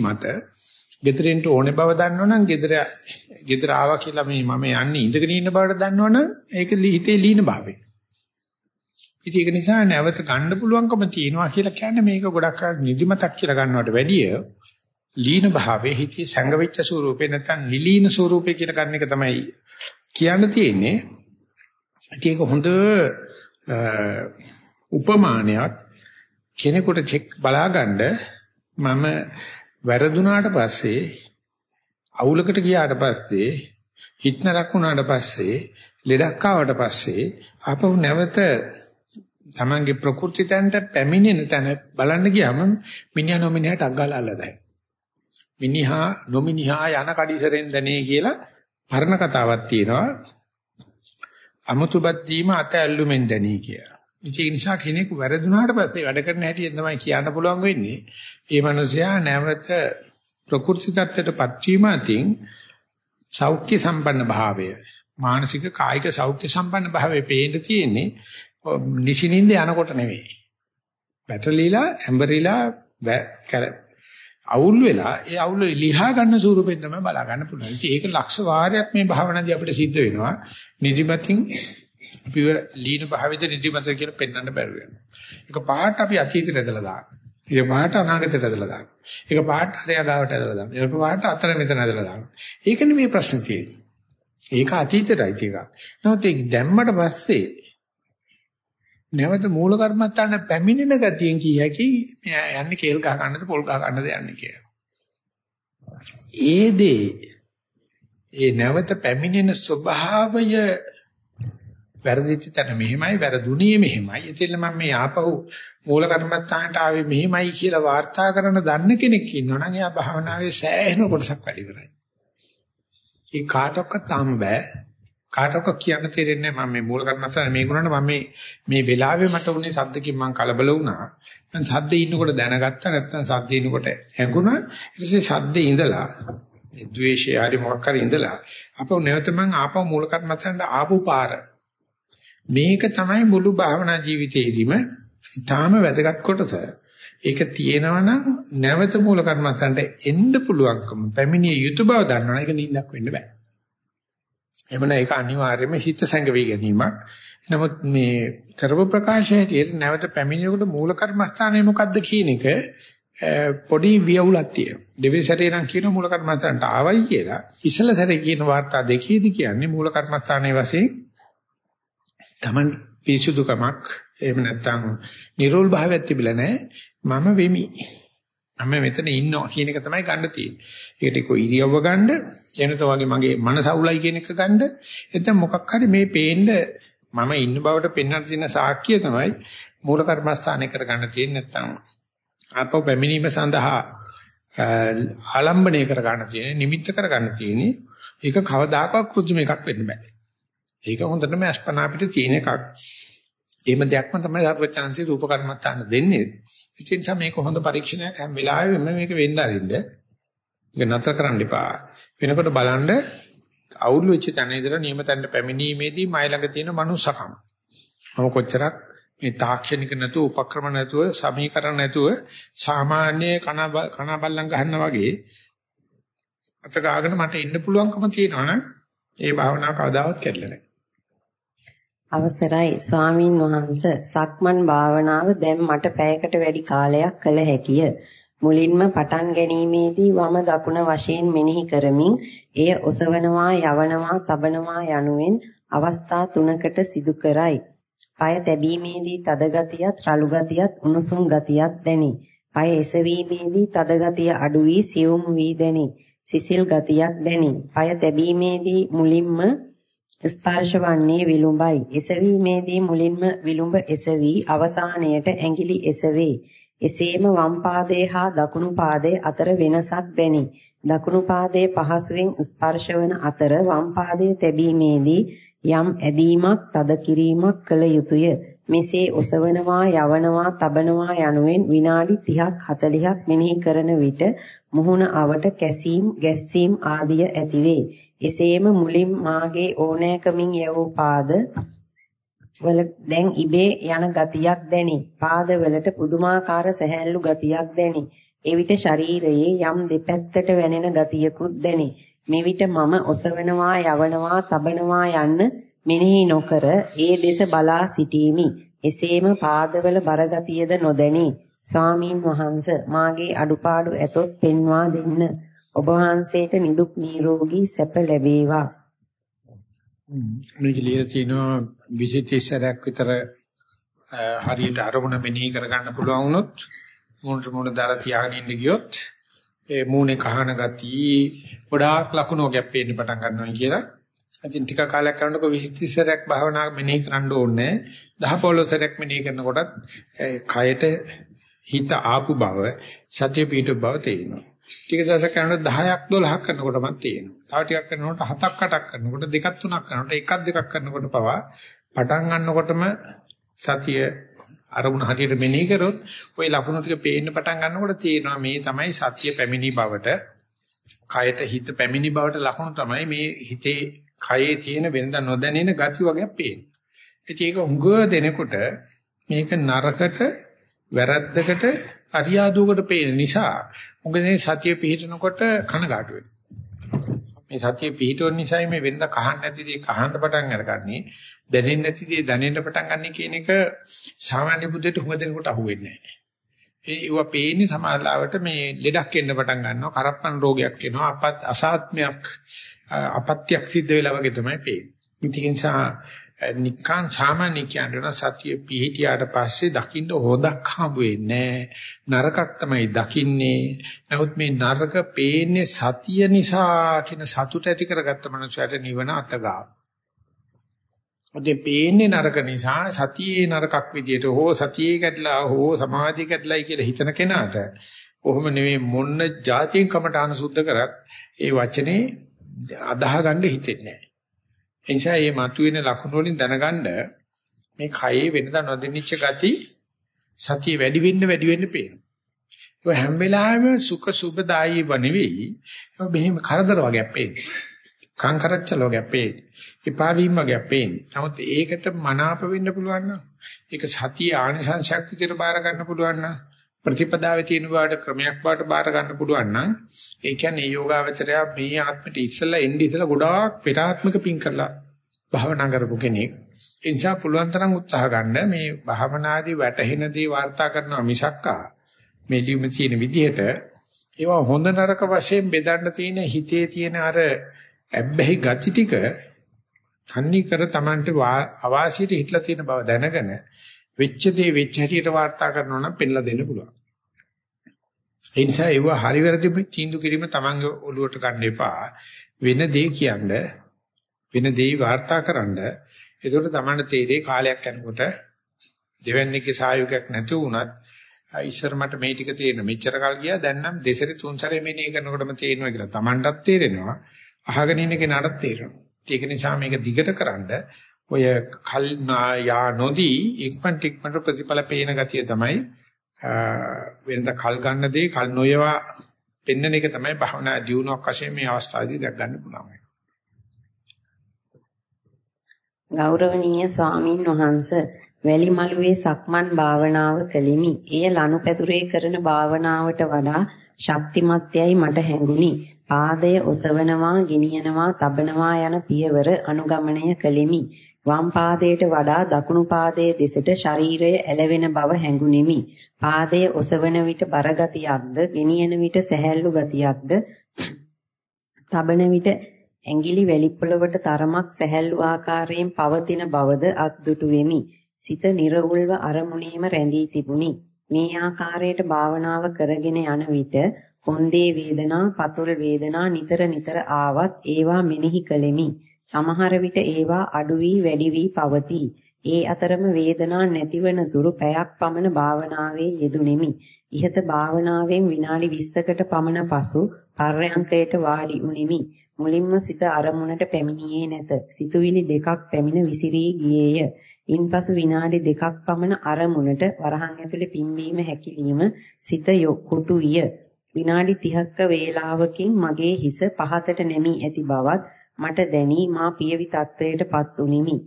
මත gedare එන්න ඕනේ බව දන්නවනම් gedare gedare ආවා කියලා මේ මම යන්නේ ඉඳගෙන ඉන්න බවට දන්නවනම් ඒක හිතේ ලීන භාවය. ඉතින් ඒක නිසා නැවත ගන්න පුළුවන්කම තියෙනවා කියලා කියන්නේ මේක ගොඩක් නිදිමතක් කියලා ගන්නවට වැඩිය ලීන භාවයේ හිතේ සංගවිච්ච ස්වරූපේ නැත්නම් නිලීන ස්වරූපේ කියලා ගන්න එක තමයි කියන්න තියෙන්නේ. ඒක හොඳ උපමානයක් කෙනෙකුට චෙක් බලාගන්න මම වැරදුනාට පස්සේ අවුලකට ගියාට පස්සේ හිත නරක වුණාට පස්සේ ලෙඩක් ආවට පස්සේ ආපහු නැවත තමන්ගේ ප්‍රകൃති තැනට පැමිණෙන තැන බලන්න ගියාම මිනිහා නොමිනිහට අග්ගාලා අල්ලදයි. මිනිහා නොමිනිහා යන කඩිසරෙන් දනේ කියලා පරණ කතාවක් තියෙනවා. අමුතුබත් දීම අත ඇල්ලුමෙන් දනේ කියලා. ඒ නිසා කෙනෙක් වැරදුනාට පස්සේ වැඩ කරන හැටි තමයි කියන්න පුළුවන් වෙන්නේ. ඒ මනුස්සයා නැවත ප්‍රකෘති tattරටපත් වීම අතින් සෞඛ්‍ය සම්පන්න භාවය මානසික කායික සෞඛ්‍ය සම්පන්න භාවයේ පේන්න තියෙන්නේ නිසිනින්ද යනකොට නෙවෙයි. පැටලිලා ඇඹරිලා අවුල් වෙලා ඒ අවුල් ලිහා ගන්න ස්වරූපෙන් තමයි බලා ගන්න පුළුවන්. ඉතින් ඒක ලක්ෂ වාරයක් මේ භාවනාදී අපිට සිද්ධ වෙනවා. නිදිමතින් අපිව ලීන භාවිත නිදිමත කියලා පෙන්වන්න බැරුව වෙනවා. ඒක පහට අපි අතීතයට ඇදලා දානවා. ඒක පහට අනාගතයට ඇදලා දානවා. ඒක පහට හරය ගාවට ඇදලා දානවා. ඒක පහට අතර මෙතන ඇදලා දානවා. ඒක නෙමෙයි ප්‍රශ්නේ තියෙන්නේ. ඒක අතීතයටයි ටික. නමුත් ඒක දැම්මට පස්සේ නැවත මූල කර්මත්තාන පැමිණෙන ගතියෙන් කිය හැකි යන්නේ කේල් ගහ ගන්නද පොල් ගහ ගන්නද යන්නේ කියලා. ඒ දේ ඒ නැවත පැමිණෙන ස්වභාවය වැරදිච්ච තැන මෙහෙමයි වැරදුණේ මෙහෙමයි. එතෙල්ල මම මේ ආපහු මූල කර්මත්තාන්ට ආවේ මෙහෙමයි කියලා වාර්තා කරන දන්න කෙනෙක් ඉන්නවනම් එයා භාවනාවේ සෑහෙන කොටසක් වැඩි කරයි. ඒ කාටවත් තාම බෑ. කාටවත් කියන්න තේරෙන්නේ මම මේ මූල කර්මස්ථානේ මේ ගුණාට මම මේ මේ වෙලාවේ මට උනේ සද්දකින් මම කලබල වුණා. මම සද්දේ ඉන්නකොට දැනගත්තා නැත්නම් සද්දේ ඉන්නකොට ඇඟුණා. ඊට පස්සේ සද්දේ ඉඳලා ද්වේෂය හරි මොකක් හරි ඉඳලා අපව නැවත මම ආපහු මූල කර්මස්ථානට ආපු පාර. මේක තමයි මුළු භාවනා ජීවිතේදීම ඊටාම වැදගත් කොටස. ඒක තියෙනවා නම් නැවත මූල කර්මස්ථානට එන්න පුළුවන්කම පැමිණිය යුතු බව දන්නවනේ ඒක නිින්දක් වෙන්න බෑ. එමන ඒක අනිවාර්යයෙන්ම හිත සංගවි ගැනීමක්. නමුත් මේ කරව ප්‍රකාශයේ නැවත පැමිණෙනකොට මූල කර්මස්ථානය මොකද්ද කියන එක පොඩි වියවුලක් තියෙනවා. දෙවෙනි සැරේ නම් කියන මූල කර්මස්ථානට ආවයි කියලා. ඉස්සල සැරේ කියන වාර්තා දෙකේදී කියන්නේ මූල කර්මස්ථානයේ වශයෙන් Taman පිසුදුකමක් එහෙම නැත්නම් නිරෝල් භාවයක් තිබිලා නැහැ. මම වෙමි. මම මෙතන ඉන්නවා කියන එක තමයි ගන්න තියෙන්නේ. ඒකට කො ඉරියව්ව ගන්න, එනත වගේ මගේ මනස අවුලයි කියන එක ගන්න. එතන මොකක් හරි මේ පේන්න මම ඉන්න බවට පෙන්වන්න තියෙන සාක්ෂිය තමයි මූල කර්මස්ථානය කරගන්න තියෙන්නේ නැත්නම් ආපහු පැමිණීම සඳහා ආලම්බණය කරගන්න තියෙන්නේ, නිමිත්ත කරගන්න තියෙන්නේ. ඒක කවදාකවත් කෘත්‍රිම එකක් වෙන්න බෑ. ඒක හොඳටම අස්පනා අපිට තියෙන එකක්. එහෙම දෙයක්ම තමයි සර්වචනන්සේ රූප කර්මත්තාන දෙන්නේ. ඉතින් තමයි මේක හොඳ පරීක්ෂණයක් හැම වෙලාවෙම මේක වෙන්න අරින්න. ඒක නතර කරන්න එපා. වෙනකොට බලන්න අවුල් වෙච්ච තැන ඉඳලා නියමතෙන්ට පැමිණීමේදී මයි ළඟ තියෙන මනුස්සකම. මම කොච්චරක් මේ තාක්ෂණික නැතුව උපක්‍රම නැතුව සමීකරණ නැතුව සාමාන්‍ය කන කන බල්ලන් ගන්නවා වගේ අත ගාගෙන මට ඉන්න පුළුවන්කම තියෙනවනම් ඒ භාවනාව කවදාවත් කැඩෙන්නේ නැහැ. අවසරයි ස්වාමින් වහන්ස සක්මන් භාවනාව දැන් මට පැයකට වැඩි කාලයක් කළ හැකිය. මුලින්ම පටන් ගැනීමේදී වම දකුණ වශයෙන් මෙනෙහි කරමින් එය ඔසවනවා යවනවා තබනවා යනුවෙන් අවස්ථා තුනකට සිදු කරයි. পায় තැබීමේදී තද ගතියත් රළු ගතියත් උණුසුම් ගතියත් දැනේ. পায় එසවීමේදී තද ගතිය අඩු වී සියුම් වී දැනේ. සිසිල් ගතියක් දැනේ. পায় තැබීමේදී මුලින්ම ස්පර්ශ වන්නේ විලුඹයි. එසවීමේදී මුලින්ම විලුඹ එසවි අවසානයට ඇඟිලි එසවේ. එසේම වම් පාදයේ හා දකුණු පාදයේ අතර වෙනසක් දැනේ. දකුණු පාදයේ පහසුවෙන් ස්පර්ශ වන අතර වම් පාදයේ තැබීමේදී යම් ඇදීමක් තද කිරීමක් කළ යුතුය. මෙසේ ඔසවනවා යවනවා තබනවා යනුවෙන් විනාඩි 30ක් 40ක් මෙනෙහි කරන විට මුහුණ අවට කැසීම් ගැස්සීම් ආදිය ඇතිවේ. එසේම මුලින් මාගේ ඕනෑකමින් යවූ පාද වල දැන් ඉබේ යන ගතියක් දැනි. පාදවලට පුදුමාකාර සැහැල්ලු ගතියක් දැනි. එවිට ශරීරයේ යම් දෙපැත්තට වැනෙන ගතියකුත් දැනි. මෙවිට මම ඔසවනවා යවනවා තබනවා යන්න මෙනෙහි නොකර ඒ දෙස බලා සිටීමි. එසේම පාදවල බරගතියද නොදැනි. ස්වාමීන් වහන්ස මාගේ අඩුපාඩු ඇතොත් පෙන්වා දෙන්න. ඔබ වහන්සේට නිදුක් නිරෝගී සැප ලැබේවා. මේක ලියලා තිනවා 20 සැරයක් විතර හරියට අරමුණ මෙනෙහි කරගන්න පුළුවන් වුණොත් මොනට මොන දර තියාගෙන ඉන්න ගියොත් ඒ මූණේ කහන ගති ගොඩාක් ලකුණු ගැප්පෙන්න පටන් ගන්නවා කියලා. ඉතින් ටික කාලයක් යනකොට 20 සැරයක් භාවනා මෙනෙහි කරන්න ඕනේ. 10 15 සැරයක් මෙනෙහි කරනකොට කයට හිත ආපු බව සතිය පිටු බව තේරෙනවා. ටික දවසක් කරනකොට 10ක් 12ක් කරනකොටම තියෙනවා. තව ටිකක් කරනකොට 7ක් 8ක් කරනකොට දෙකක් තුනක් කරනකොට එකක් දෙකක් කරනකොට පවා පටන් ගන්නකොටම සතිය අරමුණ හරියට මෙනෙහි කරොත් ওই ලකුණු ටික පේන්න පටන් ගන්නකොට තේරෙනවා මේ තමයි සතිය පැමිණි බවට කයට හිත පැමිණි බවට ලකුණු තමයි මේ හිතේ කයේ තියෙන වෙනද නොදැනෙන ගති වගේ පේන්නේ. ඒක උඟ දෙනකොට මේක නරකට වැරද්දකට අරියාදුවකට පේන නිසා මොකද මේ සතිය පිහිටනකොට කනගාටු වෙනවා. මේ සතිය පිහිටුව නිසා මේ වෙනද කහන්න නැති දේ කහන්න පටන් අරගන්නේ දැනෙන්නේ නැති දේ දැනෙන්න පටන් ගන්න කියන එක සාමාන්‍ය බුද්ධියට හුඟ දෙනකොට අහුවෙන්නේ නැහැ. ඒ ඒවා පේන්නේ සමාජලාවට මේ ලෙඩක් එන්න පටන් ගන්නවා කරප්පන් රෝගයක් එනවා අපත් අසාත්මයක් අපත්‍යක් සිද්ධ වෙලා වගේ තමයි පේන්නේ. ඒ නිසා නිකන් සාමාන්‍ය කියනවා සතිය පිහිටියාට පස්සේ දකින්න හොදක් හම්බ වෙන්නේ නරකක් තමයි දකින්නේ. නමුත් මේ නරක පේන්නේ සතිය නිසා කියන සතුට ඇති කරගත්ත මනුස්සයට නිවන අතගාව. ඔතේ පේන්නේ නරක නිසා සතියේ නරකක් විදියට හෝ සතියේ කැඩලා හෝ සමාධිය කැඩලායි කියලා හිතන කෙනාට කොහොම නෙවෙයි මොන්න જાතියෙන් කමටහන සුද්ධ කරත් ඒ වචනේ අදාහ ගන්න හිතෙන්නේ නැහැ. ඒ නිසා මේ මතුවෙන ලක්ෂණ වලින් දැනගන්න මේ කයේ වෙනදා නොදෙනිච්ච ගති සතිය වැඩි වෙන්න වැඩි වෙන්න පේනවා. ඒ හැම වෙලාවෙම සුඛ සුබදායීව නෙවෙයි මෙහෙම කරදර වගේ පේන්නේ. කංකරච්චල වගේ පේන්නේ. එපා වීම වගේ පේන්නේ. නමුත් ඒකට මනාප වෙන්න පුළුවන් නම් ඒක සතිය ආනිසංශයක් විදිහට බාර ගන්න පුළුවන් නම් ප්‍රතිපදාවේ තියෙන බවට ක්‍රමයක් බවට බාර ගන්න පුළුවන් නම් ඒ කියන්නේ යෝගාවචරය මේ ආත්මෙට ඉස්සලා එන්නේ ඉස්සලා ගොඩාක් පෙරාත්මක පිං කරලා භාවනා කරපු කෙනෙක්. ඒ නිසා පුළුවන් තරම් උත්සාහ ගන්න මේ භාවනාදී වැටහෙන දේ වාර්තා කරනවා මිසක්කා මේ ලියුම තියෙන විදිහට ඒවා හොඳ නරක වශයෙන් බෙදන්න තියෙන හිතේ තියෙන අර ඇබ්බැහි ගති ටික තන්නේ කර Tamanට අවාසියට හිටලා තියෙන බව දැනගෙන වෙච්ච දේ වෙච්ච හැටියට වාර්තා කරනවා නම් පෙන්ලා දෙන්න පුළුවන්. ඒ නිසා ඒව හරි වැරදි තීන්දුව කිරීම Tamange ඔළුවට ගන්න එපා. වෙන දේ කියන්න වෙන දේ වාර්තා කරන්න. ඒකට Tamanට තේරේ කාලයක් යනකොට දෙවන්නේගේ සහයෝගයක් නැති වුණත් ඉස්සර මට මේ ටික තේරෙන මෙච්චර කල් ගියා දැන් නම් දෙසරේ තුන් සැරේ මෙනේ කරනකොටම තේරෙනවා කියලා Tamanටත් තේරෙනවා අහගෙන ඉන්න කෙනාටත් තේරෙනවා. ඒක නිසා මේක දිගට කරන්ඩ ඔය කල් යා නොදී ඉක්මන් ටික්මන්ට ප්‍රතිඵල පේන ගතිය තමයි වෙනද කල් ගන්න දේ කල් නොයවා පෙන්වන එක තමයි භවනා දියුණුවක් වශයෙන් මේ අවස්ථාවේදී දැක් ගන්න පුළුවන්. ගෞරවනීය ස්වාමින් වහන්සේ වැලිමලුවේ සක්මන් භාවනාව කළෙමි. එය ලනුපැදුරේ කරන භාවනාවට වඩා ශක්තිමත්යයි මට හැඟුණි. පාදය ඔසවනවා, ගෙනියනවා, තබනවා යන පියවර අනුගමනය කළෙමි. වම් පාදයට වඩා දකුණු පාදයේ දෙසට ශරීරය ඇලවෙන බව හැඟුනිමි. පාදයේ ඔසවන විට බර ගතියක්ද, ගෙනියන විට සැහැල්ලු ගතියක්ද, තබන විට ඇඟිලි වැලි පොළවට තරමක් සැහැල්ලු ආකාරයෙන් පවතින බවද අත්දුටු වෙමි. සිත නිර්වුල්ව අරමුණේම රැඳී තිබුණි. මේ ආකාරයට භාවනාව කරගෙන යන විට කොන්දේ වේදනා, පතුල් වේදනා නිතර නිතර ආවත් ඒවා මෙනෙහි කළෙමි. සමහර විට ඒවා අඩු වී වැඩි වී පවතී. ඒ අතරම වේදනා නැතිවන තුරු පැයක් පමණ භාවනාවේ යෙදුණෙමි. ইহත භාවනාවෙන් විනාඩි 20කට පමණ පසු පර්යංකයට වාඩි වුනිමි. මුලින්ම සිත අරමුණට පැමිණියේ නැත. සිතුවිලි දෙකක් පැමිණ විසිරී ගියේය. ඉන්පසු විනාඩි දෙකක් පමණ අරමුණට වරහන් ඇතුලේ පිම්බීම හැකිලිම සිත යොකුටු විය. විනාඩි 30ක වේලාවකින් මගේ හිස පහතට නැමී ඇති බවත් මට දැනී මා පියවි තත්වයටපත් උනිමි.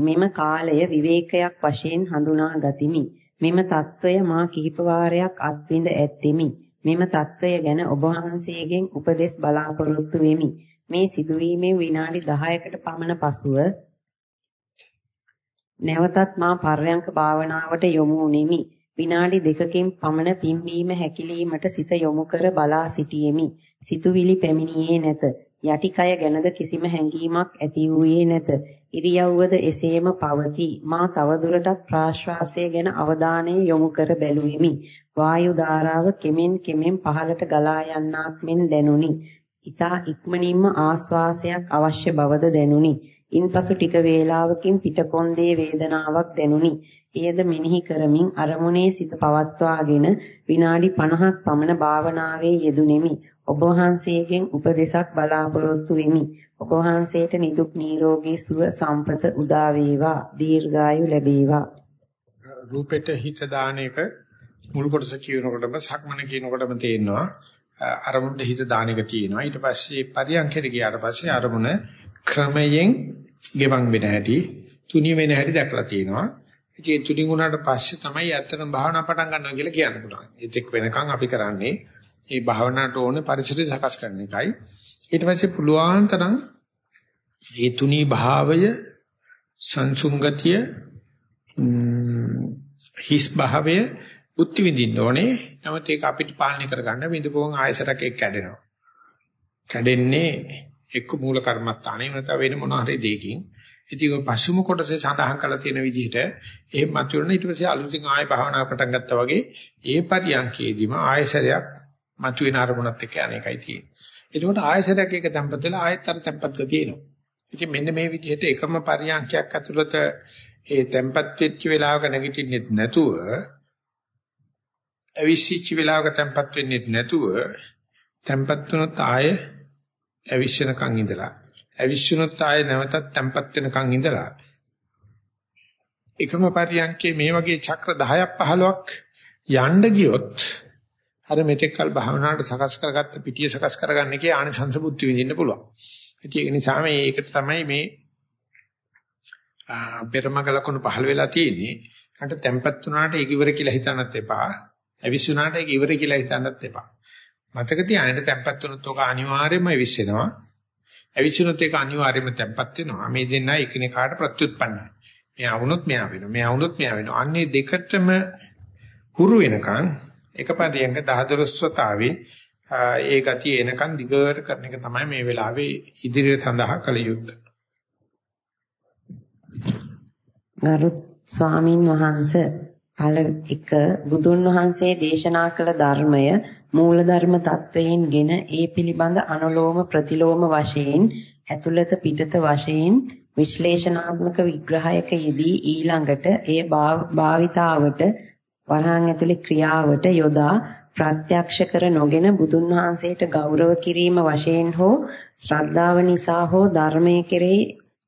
මෙම කාලය විවේකයක් වශයෙන් හඳුනා ගතිමි. මෙම తত্ত্বය මා කිහිප වාරයක් අත්විඳ ඇත්تمي. මෙම తত্ত্বය ගැන ඔබ වහන්සේගෙන් උපදෙස් බලාපොරොත්තු වෙමි. මේ සිදුවීමේ විනාඩි 10කට පමණ පසුව නැවතත් මා පර්යංක භාවනාවට යොමු වුනිමි. විනාඩි දෙකකින් පමණ පිම්බීම හැකිලීමට සිත යොමු කර බලා සිටියෙමි. සිතුවිලි පැමිණියේ නැත. යටිකය ගැනද කිසිම හැඟීමක් ඇති වූයේ නැත. ඉරියව්වද එසේම පවතී. මා තවදුරටත් ප්‍රාශ්වාසය ගැන අවධානය යොමු කර බැලුවෙමි. වායු ධාරාව කෙමෙන් කෙමෙන් පහළට ගලා යන්නක් මෙන් දැනුනි. ඊතා ඉක්මනින්ම ආශ්වාසයක් අවශ්‍ය බවද දැනුනි. ඉන්පසු ටික වේලාවකින් පිටකොන්දේ වේදනාවක් දැනුනි. එයද මෙනෙහි කරමින් අරමුණේ සිත පවත්වාගෙන විනාඩි 50ක් පමණ භාවනාවේ යෙදුණෙමි. ඔබ වහන්සේගෙන් උපදේශක් බලාපොරොත්තු වෙමි. ඔබ වහන්සේට නිදුක් නිරෝගී සුව සම්පත උදා වේවා. දීර්ඝායු ලැබේවා. රූපෙට හිත දාන එක මුල් කොටස කියනකොටම සක්මන කියනකොටම තේරෙනවා අරමුණට හිත දාන එක තියෙනවා ඊට පස්සේ පරියන්කෙට ගියාට පස්සේ අරමුණ ක්‍රමයෙන් ගෙවන් වෙන හැටි තුනි වෙන හැටි දැකලා තියෙනවා ඉතින් තුනි වුණාට පස්සේ තමයි ඇත්තටම භාවනා පටන් ගන්නවා කියලා කියන්න පුළුවන් ඒත් වෙනකන් අපි කරන්නේ මේ භාවනාවට ඕනේ පරිසරය සකස් කරන එකයි ඊට පස්සේ පුළුවන් තරම් ඒ තුනි භාවය සංසුංගතිය හිස් භාවය බුද්ධ විඳින්න ඕනේ. නමුත් ඒක අපිට පාලනය කරගන්න විඳපුවන් ආයසරක් එක් කැඩෙනවා. කැඩෙන්නේ එක්ක මූල කර්මත්තානේ නැත්නම් වෙන මොන හරි දෙයකින්. ඉතින් ඔය පසුම කොටසේ සඳහන් කරලා තියෙන විදිහට එහෙම මතුවෙන ඊට පස්සේ අලුතින් ආය භාවනා පටන් ගත්තා වගේ ඒ පරියන්කේදීම ආයසරයක් මතුවෙන අරමුණත් එක්ක අනේකයි තියෙන්නේ. එතකොට ආයසරයක් එක තැම්පත් වෙලා ආයතර තැම්පත් ගතියනවා. ඉතින් මෙන්න මේ විදිහට එකම පරියන්කයක් ඇතුළත ඒ තැම්පත් වෙච්ච වෙලාවක නැගිටින්නේ නැතුව අවිසිච්ච වෙලාවක තැම්පත් වෙන්නේ නැතුව තැම්පත් වුණොත් ආය අවිශ්වනකන් ඉඳලා අවිශ්වනොත් ආය නැවතත් තැම්පත් වෙනකන් ඉඳලා එකම පරියන්කේ මේ වගේ චක්‍ර 10ක් 15ක් යන්න ගියොත් අර මෙතෙක් කල භාවනාවට සකස් කරගත්ත පිටිය සකස් කරගන්න එකේ ආනිසංස බුද්ධි විඳින්න පුළුවන්. ඒක නිසා මේකට තමයි මේ පෙරමග ලකුණු පහළ වෙලා තියෙන්නේ. අන්ට තැම්පත් වුණාට ඒක ඉවර කියලා හිතන්නත් එපා. ඇවිස්සුනාට ඒක ඉවර කියලා හිතන්නත් එපා. මතක තියාගන්න තැම්පත් වුණොත් ඔක අනිවාර්යයෙන්ම ඇවිස්සෙනවා. ඇවිස්සුනොත් ඒක අනිවාර්යයෙන්ම තැම්පත් වෙනවා. මේ දෙන්න එකිනෙකාට ප්‍රත්‍යুৎපන්නයි. මෙයා වුණොත් මෙයා වෙනවා. මෙයා වුණොත් මෙයා වෙනවා. අන්නේ දෙකටම හුරු වෙනකන් එක පරියන්ක 10 12 වතාවේ ඒ ගතිය එනකන් දිගට කරන එක තමයි මේ වෙලාවේ ඉදිරියට සඳහා කළ යුත්තේ. ගරු ස්වාමින් වහන්සේ පළ එක බුදුන් වහන්සේ දේශනා කළ ධර්මය මූලධර්ම තත්වයෙන්ගෙන ඒ පිළිබඳ අනුලෝම ප්‍රතිලෝම වශයෙන් ඇතුළත පිටත වශයෙන් විශ්ලේෂණාත්මක විග්‍රහයක යෙදී ඊළඟට එය භාවිතාවට වරහන් ඇතුලේ ක්‍රියාවට යොදා ප්‍රත්‍යක්ෂ කර නොගෙන බුදුන් වහන්සේට ගෞරව කිරීම වශයෙන් හෝ ශ්‍රද්ධාව නිසා හෝ ධර්මයේ කෙරෙහි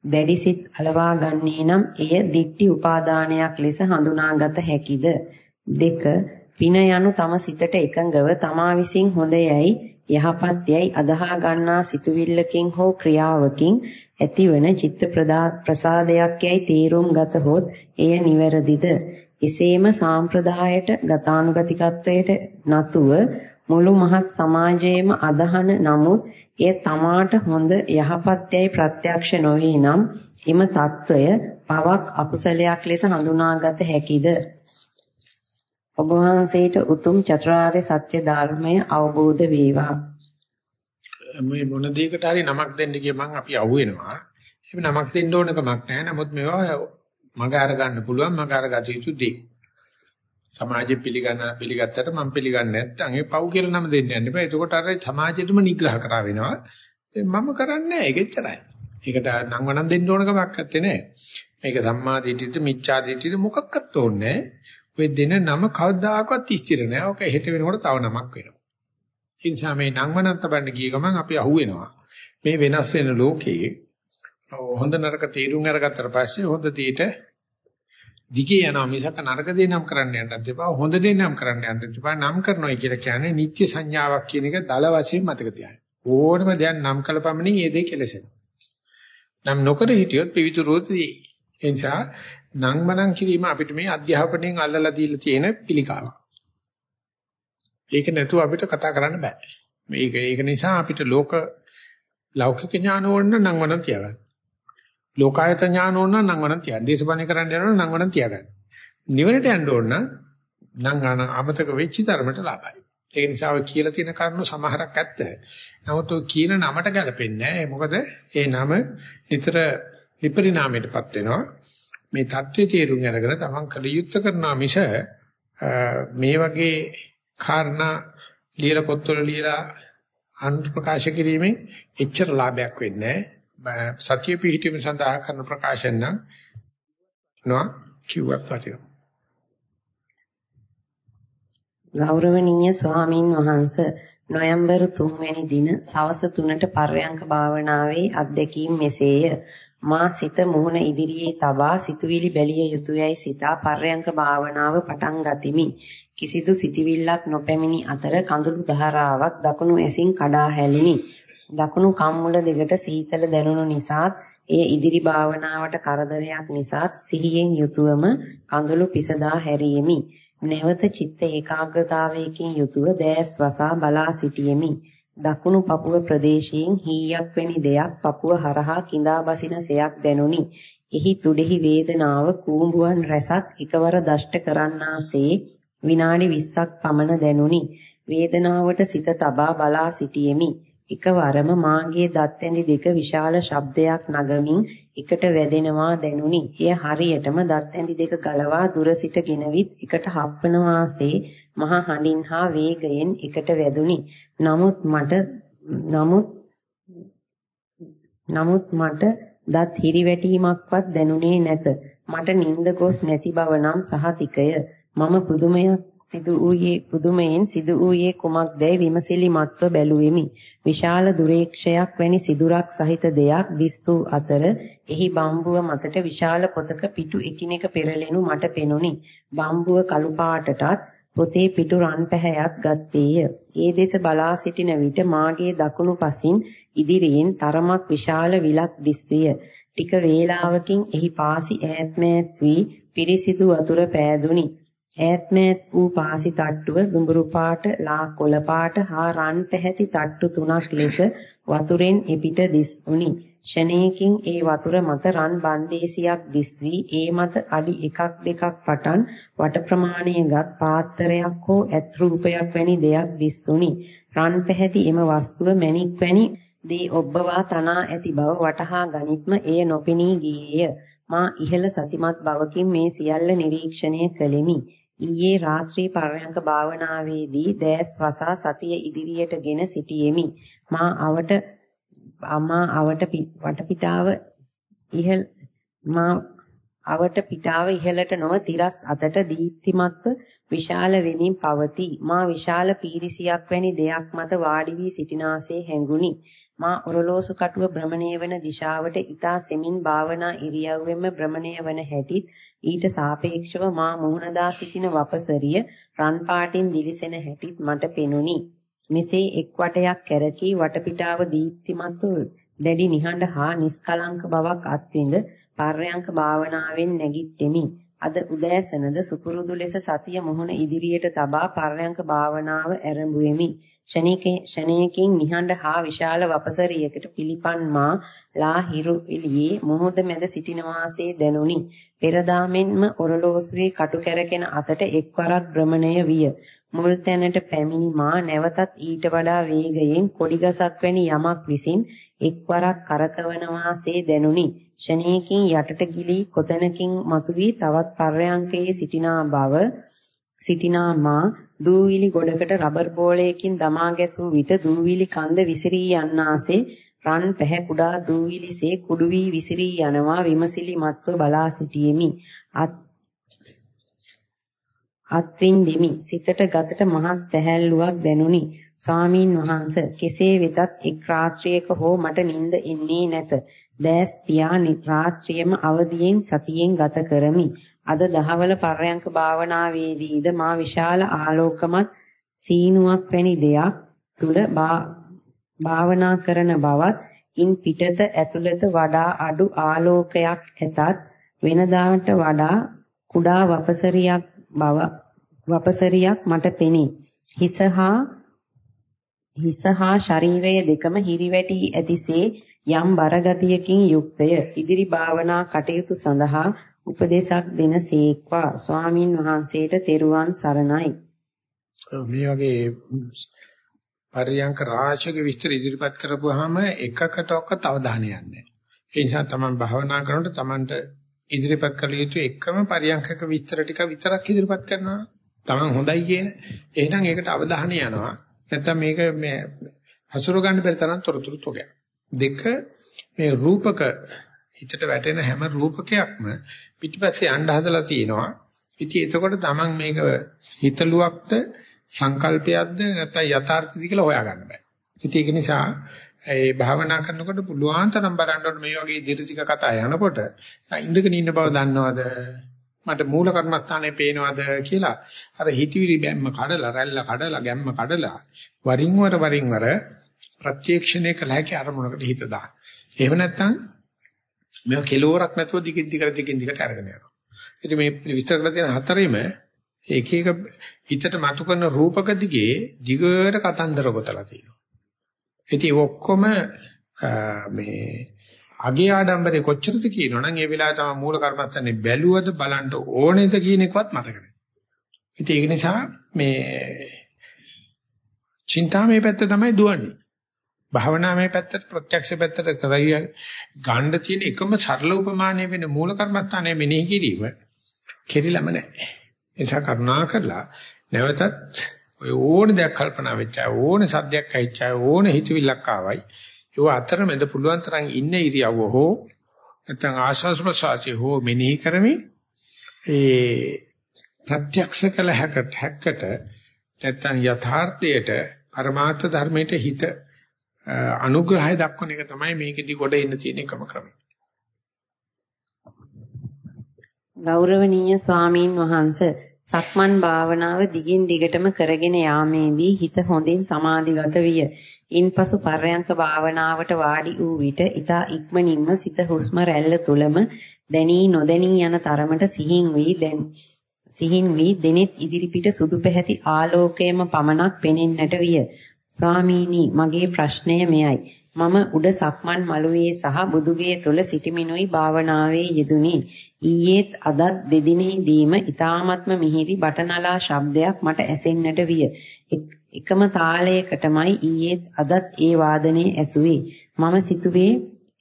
දැඩිසිත අලවා ගන්නේ නම් එය දික්ටි උපාදානයක් ලෙස හඳුනාගත හැකිද? දෙක පින යනු තම සිතට එකඟව තමා විසින් හොඳ යයි යහපත් යයි අදහා ගන්නා සිතුවිල්ලකින් හෝ ක්‍රියාවකින් ඇතිවන චිත්ත ප්‍රසාදයක් යයි තීරුම් ගත හොත් එය නිවැරදිද? එසේම සාම්ප්‍රදායට ගතානුගතිකත්වයට නතුව මුළු මහත් සමාජයේම අදහන නමුත් එය තමාට හොඳ යහපත් යයි ප්‍රත්‍යක්ෂ නොවේ නම් එම తত্ত্বය පවක් අකුසලයක් ලෙස හඳුනාගත හැකිද? ඔබ වහන්සේට උතුම් චතුරාර්ය සත්‍ය ධර්මය අවබෝධ වේවා මේ මොන දෙයකට හරි නමක් දෙන්න ගිය මං අපි අහුවෙනවා එහෙම නමක් දෙන්න ඕන කමක් නැහැ නමුත් මේවා මග අර ගන්න පුළුවන් මග අර ගත යුතු දෙයක් සමාජෙ පිළිගන්න පිළිගත්තට මම පිළිගන්නේ නැත්නම් ඒ පව් කියලා නම දෙන්න යන්න එපා. එතකොට අර සමාජෙටම නිග්‍රහ කරා වෙනවා. මම කරන්නේ නැහැ. ඒක එච්චරයි. ඒකට නම් වණන් දෙන්න ඕන කමක් නැත්තේ නෑ. මේක සම්මා දිට්ඨිද මිච්ඡා දිට්ඨිද මොකක්වත් ඕනේ ඔය දෙන නම කවදාකවත් ස්ථිර නෑ. ඔක හෙට වෙනකොට තව නමක් වෙනවා. ඒ නිසා මේ නම් වණන් තබන්න ගිය ගමන් අපි අහුවෙනවා. මේ වෙනස් වෙන ලෝකයේ හොඳ නරක තීරුම් අරගත්තට පස්සේ හොඳ දෙයට දිගේ යනවා මිසක නරක දේ නම් කරන්න යන්නත් එපා හොඳ දේ නම් කරන්න යන්නත් එපා නම් කරනවා කියලා කියන්නේ නිත්‍ය සංඥාවක් කියන එක දල වශයෙන් මතක තියාගන්න. ඕනම දෙයක් නම් කළපමණින් ඒ දේ කෙලසෙනවා. නම් නොකර හිටියොත් පිවිතුරුවදී ඒ නිසා නම් මනම් කිරීම අපිට මේ අධ්‍යාපනයෙන් අල්ලලා දීලා තියෙන පිළිකාවක්. ඒක නැතුව අපිට කතා කරන්න බෑ. මේක ඒක නිසා අපිට ලෝක ලෞකික ඥාන ඕන නම් වනම් තියාගන්න. ලෝකායත ඥාන ඕන නම් නංවන තියන්න. දේශපාලනය කරන්න යනවා නම් නංවන තියාගන්න. නිවනට යන්න ඕන නම් නංගන අමතක වෙච්ච ධර්මයට ලාභයි. ඒ නිසා ඔය කියලා තියෙන කරුණු සමහරක් ඇත්ත. නමුත් ඔය කියන නමට ගැලපෙන්නේ නැහැ. මොකද ඒ නම නිතර විපරිණාමයටපත් වෙනවා. මේ தත්ත්වයේ තේරුම් අරගෙන තමන් කළ යුත්තේ කරනවා මිස මේ වගේ කාරණා ලියලා පොත්වල ලියලා අනුත් ප්‍රකාශ කිරීමෙන් එච්චර ලාභයක් වෙන්නේ නැහැ. සතිය පිහිටීම සඳහා කරන ප්‍රකාශන නම් නෝ කිව්වත් වටිනවා. ගෞරවනීය ස්වාමින් වහන්ස නොවැම්බර් 3 වැනි දින සවස 3ට පර්යංක භාවනාවේ අධ්‍යක්ීම් මෙසේය. මා සිත මුහුණ ඉදිරියේ තබා සිතුවිලි බැලිය යුතුයයි සිතා පර්යංක භාවනාව පටන් ගතිමි. කිසිදු සිතිවිල්ලක් නොපැමිණි අතර කඳුළු ධාරාවක් දකුණු ඇසින් කඩා හැලිනි. දකුණු කම්මුල දෙකට සීතල දැනුණු නිසාත් එය ඉදිරි භාවනාවට කරදරයක් නිසා සිහියෙන් යුතුවම කඳුළු පිසදා හැරීමි. නැවත චිත්ත ඒකාග්‍රතාවයකින් යුතුව දැස් වසා බලා සිටියෙමි. දකුණු පපුව ප්‍රදේශයෙන් හීයක් වැනි දෙයක් පපුව හරහා කිඳා බසින සයක් දැනුනි. එහි තුඩෙහි වේදනාව කූඹුවන් රැසක් එකවර දෂ්ට කරන්නාසේ විනාඩි 20ක් පමණ දැනුනි. වේදනාවට සිත තබා බලා සිටියෙමි. එකවරම මාගේ දත් ඇඳි දෙක විශාල ශබ්දයක් නගමින් එකට වැදෙනවා දැනුනි. එය හරියටම දත් ඇඳි දෙක ගලවා දුර සිට ගෙනවිත් එකට හප්පන වාසේ මහ හඬින් හා වේගයෙන් එකට වැදුනි. නමුත් මට නමුත් නමුත් මට දත් හිරිවැටීමක්වත් දැනුනේ නැත. මට නිින්ද ගොස් නැති බව නම් සහතිකය. මම පුදුමයක් සිදු වූයේ පුදුමයෙන් සිදු වූයේ කුමක්දැයි විමසිලිමත්ව බැලුවෙමි. විශාල දුරේක්ෂයක් වැනි සිදුරක් සහිත දෙයක් දිස් වූ අතර එහි බම්බුව මතට විශාල පොතක පිටු එකිනෙක පෙරලෙනු මට පෙනුනි. බම්බුව කළු පාටටත් පොතේ පිටු රන් පැහැයක් ගත්තේය. ඒ දෙස බලා සිටින විට මාගේ දකුණු පසින් ඉදිරියෙන් තරමක් විශාල විලක් දිස්විය. ටික වේලාවකින් එහි පාසි ඈත් මෑත් වී පිරිසිදු වතුර පෑදුනි. ඈත්මෑත් වූ පාසි තට්ටුව දුඹුරු පාට, ලා කොළ පාට හා රන් පැහැති තට්ටු තුනක් ලෙස වතුරෙන් එපිට දිස් වුනි. ෂණේකින් ඒ වතුර මත රන් බන්දේසියක් දිස් වී ඒ මත අඩි එකක් දෙකක් පටන් වට ප්‍රමාණයගත් පාත්‍රයක් හෝ ඇත් රූපයක් වැනි දෙයක් දිස් වුනි. රන් පැහැති එම වස්තුව මණික් වැනි දී ඔබ්බවා තනා ඇති බව වටහා ගනිත්ම එය නොපෙනී ගියේය. මා ඉහළ සතිමත් බවකින් මේ සියල්ල නිරීක්ෂණය කළෙමි. ඊයේ රාත්‍රී පරයන්ක භාවනාවේදී දැස් වසා සතිය ඉදිරියටගෙන සිටියෙමි. මා අවට මා අවට වටපිටාව ඉහළ මා අවට පිටාව ඉහළට නොව තිරස් අතට දීප්තිමත්ව විශාල වෙමින් පවතී. මා විශාල පීරිසියක් වැනි දෙයක් මත වාඩි වී සිටිනාසේ හැඟුනි. මා ඔරලෝසු කටුව භ්‍රමණය වන දිශාවට ඊතා සෙමින් භාවනා ඉරියව්වෙම භ්‍රමණය වන හැටිත් ඊට සාපේක්ෂව මා මුහුණදා සිටින වපසරිය රන් පාටින් දිලිසෙන හැටිත් මට පෙනුනි. මෙසේ එක් වටයක් කැරකී වටපිටාව දීප්තිමත් දැඩි නිහඬ හා නිස්කලංක බවක් අත්විඳ පර්යංක භාවනාවෙන් නැගිට්ටෙමි. අද උදෑසනද සුපුරුදු ලෙස සතිය මුහුණ ඉදිරියට තබා පර්යංක භාවනාව ආරම්භුවෙමි. ෂණයකින් නිහඬ හා විශාල වපසරියකට පිළිපන් මා ලා හිරු එළියේ මොහොත මැද සිටින වාසේ දැනුනි. පෙරදාමෙන්ම ඔරලෝසුවේ කටු කැරකෙන අතට එක්වරක් භ්‍රමණය විය. මුල් තැනට පැමිණි මා නැවතත් ඊට වඩා වේගයෙන් කොඩිගසක් වැනි යමක් විසින් එක්වරක් කරකවන වාසේ දැනුනි. ෂණයකින් යටට ගිලී කොතනකින් මතුවී තවත් පර්යංකයේ සිටිනා බව සිටිනා මා දූවිලි ගොඩකට රබර් බෝලයකින් දමා ගැසූ විට දූවිලි කන්ද විසිරී යන්නාසේ රන් පැහැ කුඩා දූවිලිසේ කුඩු වී විසිරී යනවා විමසිලිමත්ව බලා සිටියෙමි. අත් අත්විඳෙමි. සිතට ගතට මහත් සැහැල්ලුවක් දැනුනි. ස්වාමීන් වහන්ස කෙසේ වෙතත් එක් රාත්‍රියක හෝ මට නිින්ද එන්නේ නැත. දැස් පියා රාත්‍රියම අවදියෙන් සතියෙන් ගත කරමි. අද දහවල පර්යංක භාවනාවේදීද මා විශාල ආලෝකමත් සීනුවක් වැනි දෙයක් තුල භාවනා කරන බවත් ඉන් පිටත ඇතුළත වඩා අඩු ආලෝකයක් ඇතත් වෙනදාට වඩා කුඩා වපසරියක් බව වපසරියක් මට පෙනේ. හිස හා හිස හා ශරීරය දෙකම හිරිවැටි ඇතිසේ යම් බරගතියකින් යුක්තය. ඉදිරි භාවනා කටයුතු සඳහා උපදේශක් දෙන සීක්වා ස්වාමින් වහන්සේට තෙරුවන් සරණයි. මේ වගේ පරියංක රාශියක විස්තර ඉදිරිපත් කරපුවාම එකකට ඔක්ක අවධානය යන්නේ. ඒ නිසා තමයි භාවනා කරනකොට Tamanට ඉදිරිපත් කළ යුතු එකම පරියංකක විස්තර ටික විතරක් ඉදිරිපත් කරනවා. Taman හොඳයි කියන. එහෙනම් ඒකට අවධානය යනවා. නැත්තම් මේක මේ හසුර ගන්න බැරි තරම් තොරතුරු තෝගයක්. දෙක මේ රූපක හිතට වැටෙන හැම රූපකයක්ම පිටිපස්සේ යන්න හදලා තියෙනවා. ඉතින් එතකොට Taman මේක හිතලුවක්ද සංකල්පයක්ද නැත්නම් යථාර්ථද කියලා හොයාගන්න බෑ. ඉතින් ඒක නිසා ඒ භාවනා කරනකොට පුළුවන් තරම් බලන්න මේ වගේ දිරිතික කතා යනකොට ඉඳගෙන ඉන්න බව දන්නවද? මට මූල කර්මස්ථානේ පේනවද කියලා අර හිතවිලි බැම්ම කඩලා රැල්ල කඩලා ගැම්ම කඩලා වරින් වර වරින් වර ප්‍රත්‍යක්ෂණය කළ හැකි අරමුණකට හිත දාන්න. එහෙම නැත්නම් මේවා කෙලවරක් නැතුව දිගින් දිගට දිගින් දිගට අරගෙන යනවා. ඉතින් මේ විස්තර කරලා තියෙන හතරෙම එක එක හිතට මතු කරන රූපක දිගේ දිගට කතන්දර ගොතලා තියෙනවා. ඉතින් ඔක්කොම මේ අගේ ආඩම්බරේ කොච්චරද කියනවනම් ඒ වෙලාවේ තමයි මූල කර්මත්තන්නේ බැලුවද බලන්න ඕනේද කියන එකවත් මතක නැහැ. ඉතින් ඒක නිසා මේ චින්තාමේ පැත්ත තමයි දුවන්නේ. භාවනාමේ පැත්තට ප්‍රත්‍යක්ෂ පැත්තට කරයි ගන්න තියෙන එකම සරල උපමානය වෙන මූල කර්මස්ථානයේ මෙනෙහි කිරීම කෙරිලම නැහැ. ඒ නිසා කරුණා කරලා නැවතත් ඔය ඕන දෙයක් කල්පනා වෙච්චා ඕන සද්දයක් ඇහිච්චා ඕන හිතවිල්ලක් ආවයි ඒව අතරමැද පුළුවන් තරම් ඉන්න ඉරියව්ව හෝ නැත්නම් ආශාස ප්‍රසාරයේ හෝ මෙනෙහි කරමින් ඒ ප්‍රත්‍යක්ෂ කළ හැකට හැක්කට නැත්නම් යථාර්ථයට පරමාර්ථ ධර්මයට හිත අනුග්‍රහය දක්වන එක තමයි මේකෙදි කොට එන්න තියෙන එකම ක්‍රමය. ගෞරවනීය ස්වාමීන් වහන්සේ සක්මන් භාවනාව දිගින් දිගටම කරගෙන යාමේදී හිත හොඳින් සමාධිගත විය. ඉන්පසු පර්යංක භාවනාවට වාඩි වූ විට ඊතා ඉක්මනින්ම සිත හුස්ම රැල්ල තුලම දැනී නොදැනී යන තරමට සිහින් වී දැන් සිහින් වී දෙනෙත් ඉදිරිපිට සුදු පැහැති ආලෝකයම පමණක් පෙනෙන්නට විය. ස්වාමීනි මගේ ප්‍රශ්නය මෙයයි. මම උඩ සක්මන් මළුවේ සහ බුදුගේ තුල සිටිමිනුයි භාවනාවේ යෙදුනි. ඊයේත් අදත් දෙදිනෙහිදීම ඊ타ත්ම මිහිරි බටනලා ශබ්දයක් මට ඇසෙන්නට විය. එකම තාලයකටමයි ඊයේත් අදත් ඒ වාදනයේ ඇසුවේ. මම සිතුවේ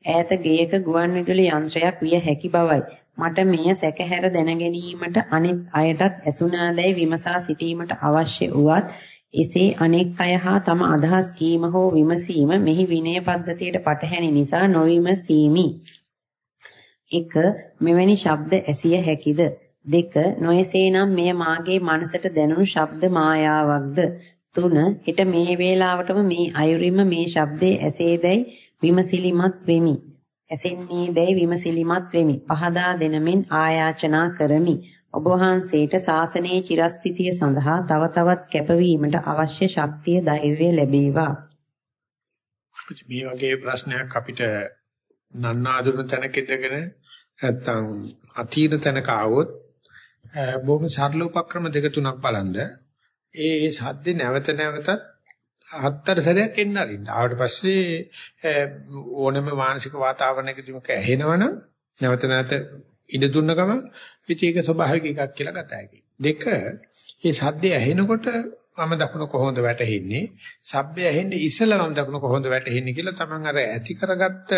ඈත ගෙයක ගුවන් විදුලි යන්ත්‍රයක් විය හැකි බවයි. මට මෙය සැකහැර දැනගැනීමට අනිත් අයටත් ඇසුණාදැයි විමසා සිටීමට අවශ්‍ය වුවත් එසේ අනෙක් අය හා තම අදහස් කීම හෝ විමසීම මෙහි විනය පද්ධතියට පටහැනි නිසා නොවිමසීමි. 1 මෙවැනි ශබ්ද ඇසිය හැකිද? 2 නොයසේනම් මෙය මාගේ මනසට දැනුණු ශබ්ද මායාවක්ද? 3 හිට මේ වේලාවටම මේ අයුරින්ම මේ ශබ්දයේ ඇසේදැයි විමසිලිමත් වෙමි. ඇසෙන්නේ දැයි විමසිලිමත් වෙමි. පහදා දෙනමින් ආයාචනා කරමි. ඔබ වහන්සේට ශාසනයේ චිරස්ථිතිය සඳහා තව තවත් කැපවීමට අවශ්‍ය ශක්තිය ධෛර්යය ලැබේවා. මේ වගේ ප්‍රශ්නයක් අපිට නන්නාඳුන තැනක ඉඳගෙන නැත්තම් අතීන තැනක આવොත් බොහොම සරල උපක්‍රම දෙක තුනක් බලනද ඒ ඒ සද්දේ නැවත නැවතත් හතර සැරයක් එන්න අරින්න. ආවට පස්සේ ඕනම මානසික වාතාවරණයකදීම ඇහෙනවනම් නැවත නැවත ඉඳ දුන්න ගම ඉතින් ඒක ස්වභාවික එකක් කියලා ගත හැකියි. දෙක මේ සද්දය ඇහෙනකොට වම දකුණ කොහොමද වැටෙන්නේ? ශබ්දය ඇහෙන්නේ ඉස්සෙල්ලා වම දකුණ කොහොමද වැටෙන්නේ කියලා තමන් අර ඇති කරගත්ත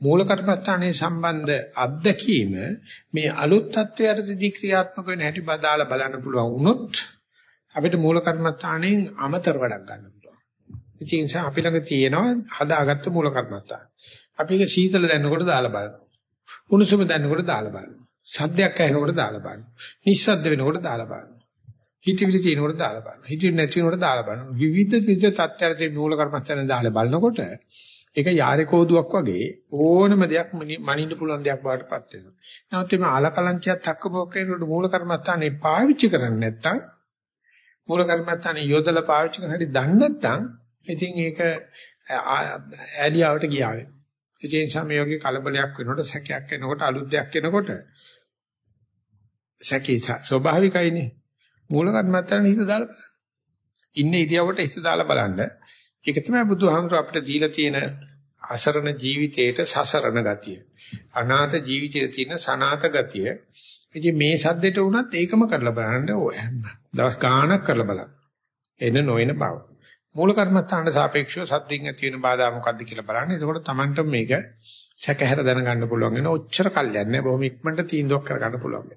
මූල කර්මස්ථානයේ සම්බන්ධ අත්දැකීම මේ අලුත් තත්වයටදී ක්‍රියාත්මක වෙන හැටි බදාලා බලන්න පුළුවන් වුණොත් අපිට මූල කර්මස්ථානයෙන් අමතර වැඩක් ගන්න පුළුවන්. ඉතින් ඒ නිසා අපි ළඟ තියෙනවා හදාගත්ත මූල කර්මස්ථාන. අපි ඒක සීතල දැනනකොට දාලා බලනවා. උණුසුම දැනනකොට දාලා බලනවා. සද්දයක් ඇහෙනකොට දාලා බලනවා. නිස්සද්ද වෙනකොට දාලා බලනවා. හිතවිලි තියෙනකොට දාලා බලනවා. හිතවිලි නැති වෙනකොට දාලා බලනවා. විවිධ විවිධ තත්ත්වයන්ට මූල කර්මස්ථාන දාලා බලනකොට ඒක යාරේ කෝදුවක් වගේ ඕනම දෙයක් මනින්න පුළුවන් දෙයක් බවට පත් වෙනවා. නමුත් මේ ආලකලංචියත් අක්කබෝක් කරනකොට මූල කර්මස්ථානේ පාවිච්චි කරන්නේ නැත්නම් මූල කර්මස්ථානේ යොදලා පාවිච්චි කරන හැටි දන්නේ නැත්නම් ඉතින් ඒක ඈලියාවට ගියා වෙනවා. ඒ නිසා මේ වගේ කලබලයක් වෙනකොට සැකයක් එනකොට අලුත් දෙයක් එනකොට සැකේ ස්වභාවිකයිනේ. මූල කර්මත්තන් හිත දාලා බලන්න. ඉන්න ඉරියවට හිත දාලා බලන්න. ඒක තමයි බුදුහාමුදුර අපිට දීලා තියෙන අසරණ ජීවිතේට සසරණ ගතිය. අනාථ ජීවිතයේ තියෙන සනාථ ගතිය. ඉතින් මේ සද්දෙට වුණත් ඒකම කරලා බලන්න ඕය. දවස් ගාණක් කරලා බලන්න. එන නොයන බව. මූල කර්මස්ථානට සාපේක්ෂව සද්දින් ඇති වෙන බාධා මොකද්ද කියලා බලන්න. එතකොට Tamanට මේක සැකහැර දැනගන්න පුළුවන් වෙන ඔච්චර කල්යන්නේ නැහැ. බොහොම ඉක්මනට තීන්දුවක් කරගන්න පුළුවන්.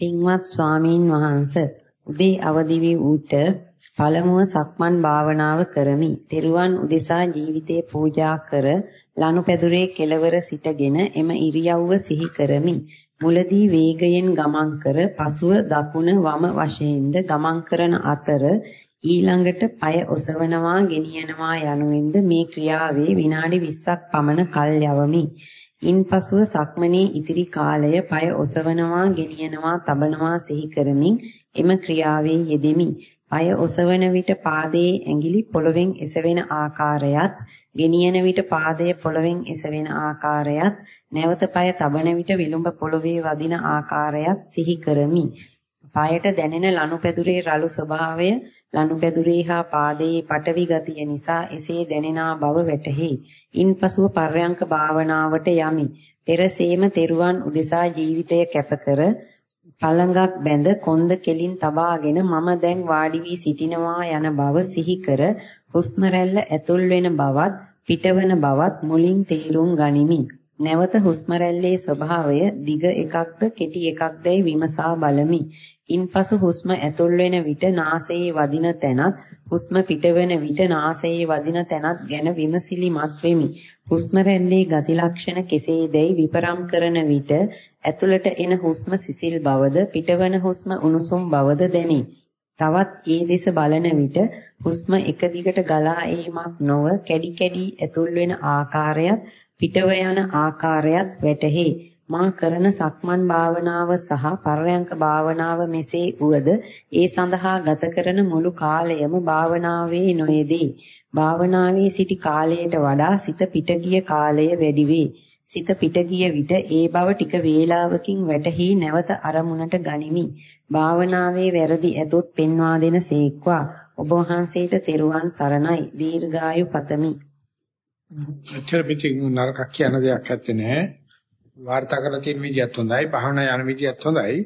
පින්වත් ස්වාමීන් වහන්ස උදේ අවදි වී උට පළමුව සක්මන් භාවනාව කරමි. තෙරුවන් උදෙසා ජීවිතේ පූජා කර ලනුපැදුරේ කෙළවර සිටගෙන එම ඉරියව්ව සිහි කරමි. මුලදී වේගයෙන් ගමන් කර පසුව දකුණ වම වශයෙන්ද ගමන් කරන අතර ඊළඟට পায় ඔසවනවා ගෙනියනවා යනුවෙන්ද මේ ක්‍රියාවේ විනාඩි 20ක් පමණ කල් යවමි. ඉන්පසුව සක්මනේ ඉතිරි කාලය পায় ඔසවනවා ගෙනියනවා තබනවා සිහි කරමින් එම ක්‍රියාවේ යෙදෙමි. পায় ඔසවන විට පාදයේ ඇඟිලි පොළවෙන් එසවෙන ආකාරයත් ගෙනියන විට පාදය පොළවෙන් එසවෙන ආකාරයත් නැවත পায় තබන විට විලුඹ පොළවේ වදින ආකාරයත් සිහි කරමි. පායට දැනෙන ලනුපැදුරේ රළු ස්වභාවය ලනුපැදුරේ හා පාදයේ පටවි ගතිය නිසා එසේ දැනෙනා බව වැටහි. ඉන්පසුව පර්යංක භාවනාවට යමි. පෙරසේම තෙරුවන් උදෙසා ජීවිතය කැපකර පළඟක් බැඳ කොන්ද කෙලින් තබාගෙන මම දැන් වාඩි වී සිටිනවා යන බව සිහි කර හුස්ම රැල්ල ඇතුල් වෙන බවත් පිටවන බවත් මුලින් තේරුම් ගනිමි. නැවත හුස්ම රැල්ලේ ස්වභාවය දිග එකක්ද කෙටි එකක්දයි විමසා බලමි. ඉන්පසු හුස්ම ඇතුල් වෙන විට නාසයේ වදින තැනත් හුස්ම පිටවන විට නාසයේ වදින තැනත් ගැන විමසිලිමත් වෙමි. හුස්ම රැල්ලේ ගති ලක්ෂණ කෙසේදයි විපරම් කරන විට ඇතුළට එන හුස්ම සිසිල් බවද පිටවන හුස්ම උණුසුම් බවද දැනේ. තවත් ඒ දෙස බලන විට හුස්ම එක දිගට ගලා ඒමක් නොව කැඩි කැඩි ඇතුල් වෙන ආකාරයත් පිටව යන ආකාරයත් වැටහේ. මා කරන සක්මන් භාවනාව සහ පර්යංක භාවනාව මෙසේ උවද ඒ සඳහා ගත කරන මුළු කාලයම භාවනාවේ නොයේදී. භාවනාවේ සිටි කාලයට වඩා සිත පිට ගිය කාලය වැඩි වේ. සිත පිට ගිය විට ඒ බව ටික වේලාවකින් වැටහි නැවත අරමුණට ගනිමි. භාවනාවේ වැරදි ඇතොත් පෙන්වා දෙන සේක්වා. ඔබ වහන්සේට තෙරුවන් සරණයි. දීර්ඝායු පතමි. එච්චර පිටින් නරකක් කියන දෙයක් ඇත්තේ නෑ. වාර්තා කරලා තියෙන විදියත් හොඳයි, භාවනා යන විදියත් හොඳයි.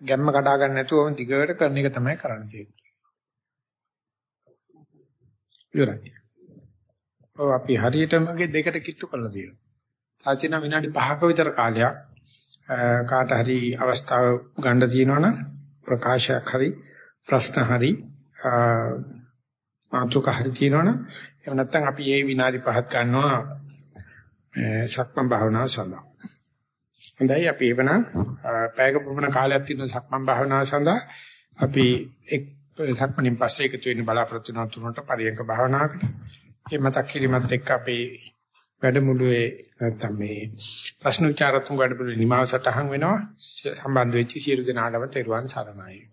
ගැම්ම කඩා ගන්න නැතුවම දිගට කරන එක තමයි කරන්න තියෙන්නේ. ඉවරයි. ඔව් අපි හරියටම දෙකට කිට්ටු කරලා තියෙනවා. සාචින විනාඩි 5ක විතර කාලයක් කාට හරි අවස්ථාව ගන්න තියෙනවනම් ප්‍රකාශයක් හරි ප්‍රශ්න හරි මාතෘක හරි තියෙනවනම් එහෙම නැත්නම් අපි මේ විනාඩි 5ක් ගන්නවා සක්මන් භාවනාව සඳහා. හොඳයි අපි එවනම් පැයක ප්‍රමාණ කාලයක් තියෙන සක්මන් භාවනාව සඳහා අපි එක් සක්මනින් පස්සේ එකතු වෙන්න බලාපොරොත්තු වෙන තුනට පරියන්ක භාවනාවකට. මේ මතක් කිරීමත් එක්ක අපේ වැඩමුළුවේ නැත්නම් මේ ප්‍රශ්න විචාරතුංග වැඩමුළුවේ නිමාව සටහන් වෙනවා සම්බන්ධ වෙච්ච සියලු දෙනාටම තෙරුවන් සරණයි.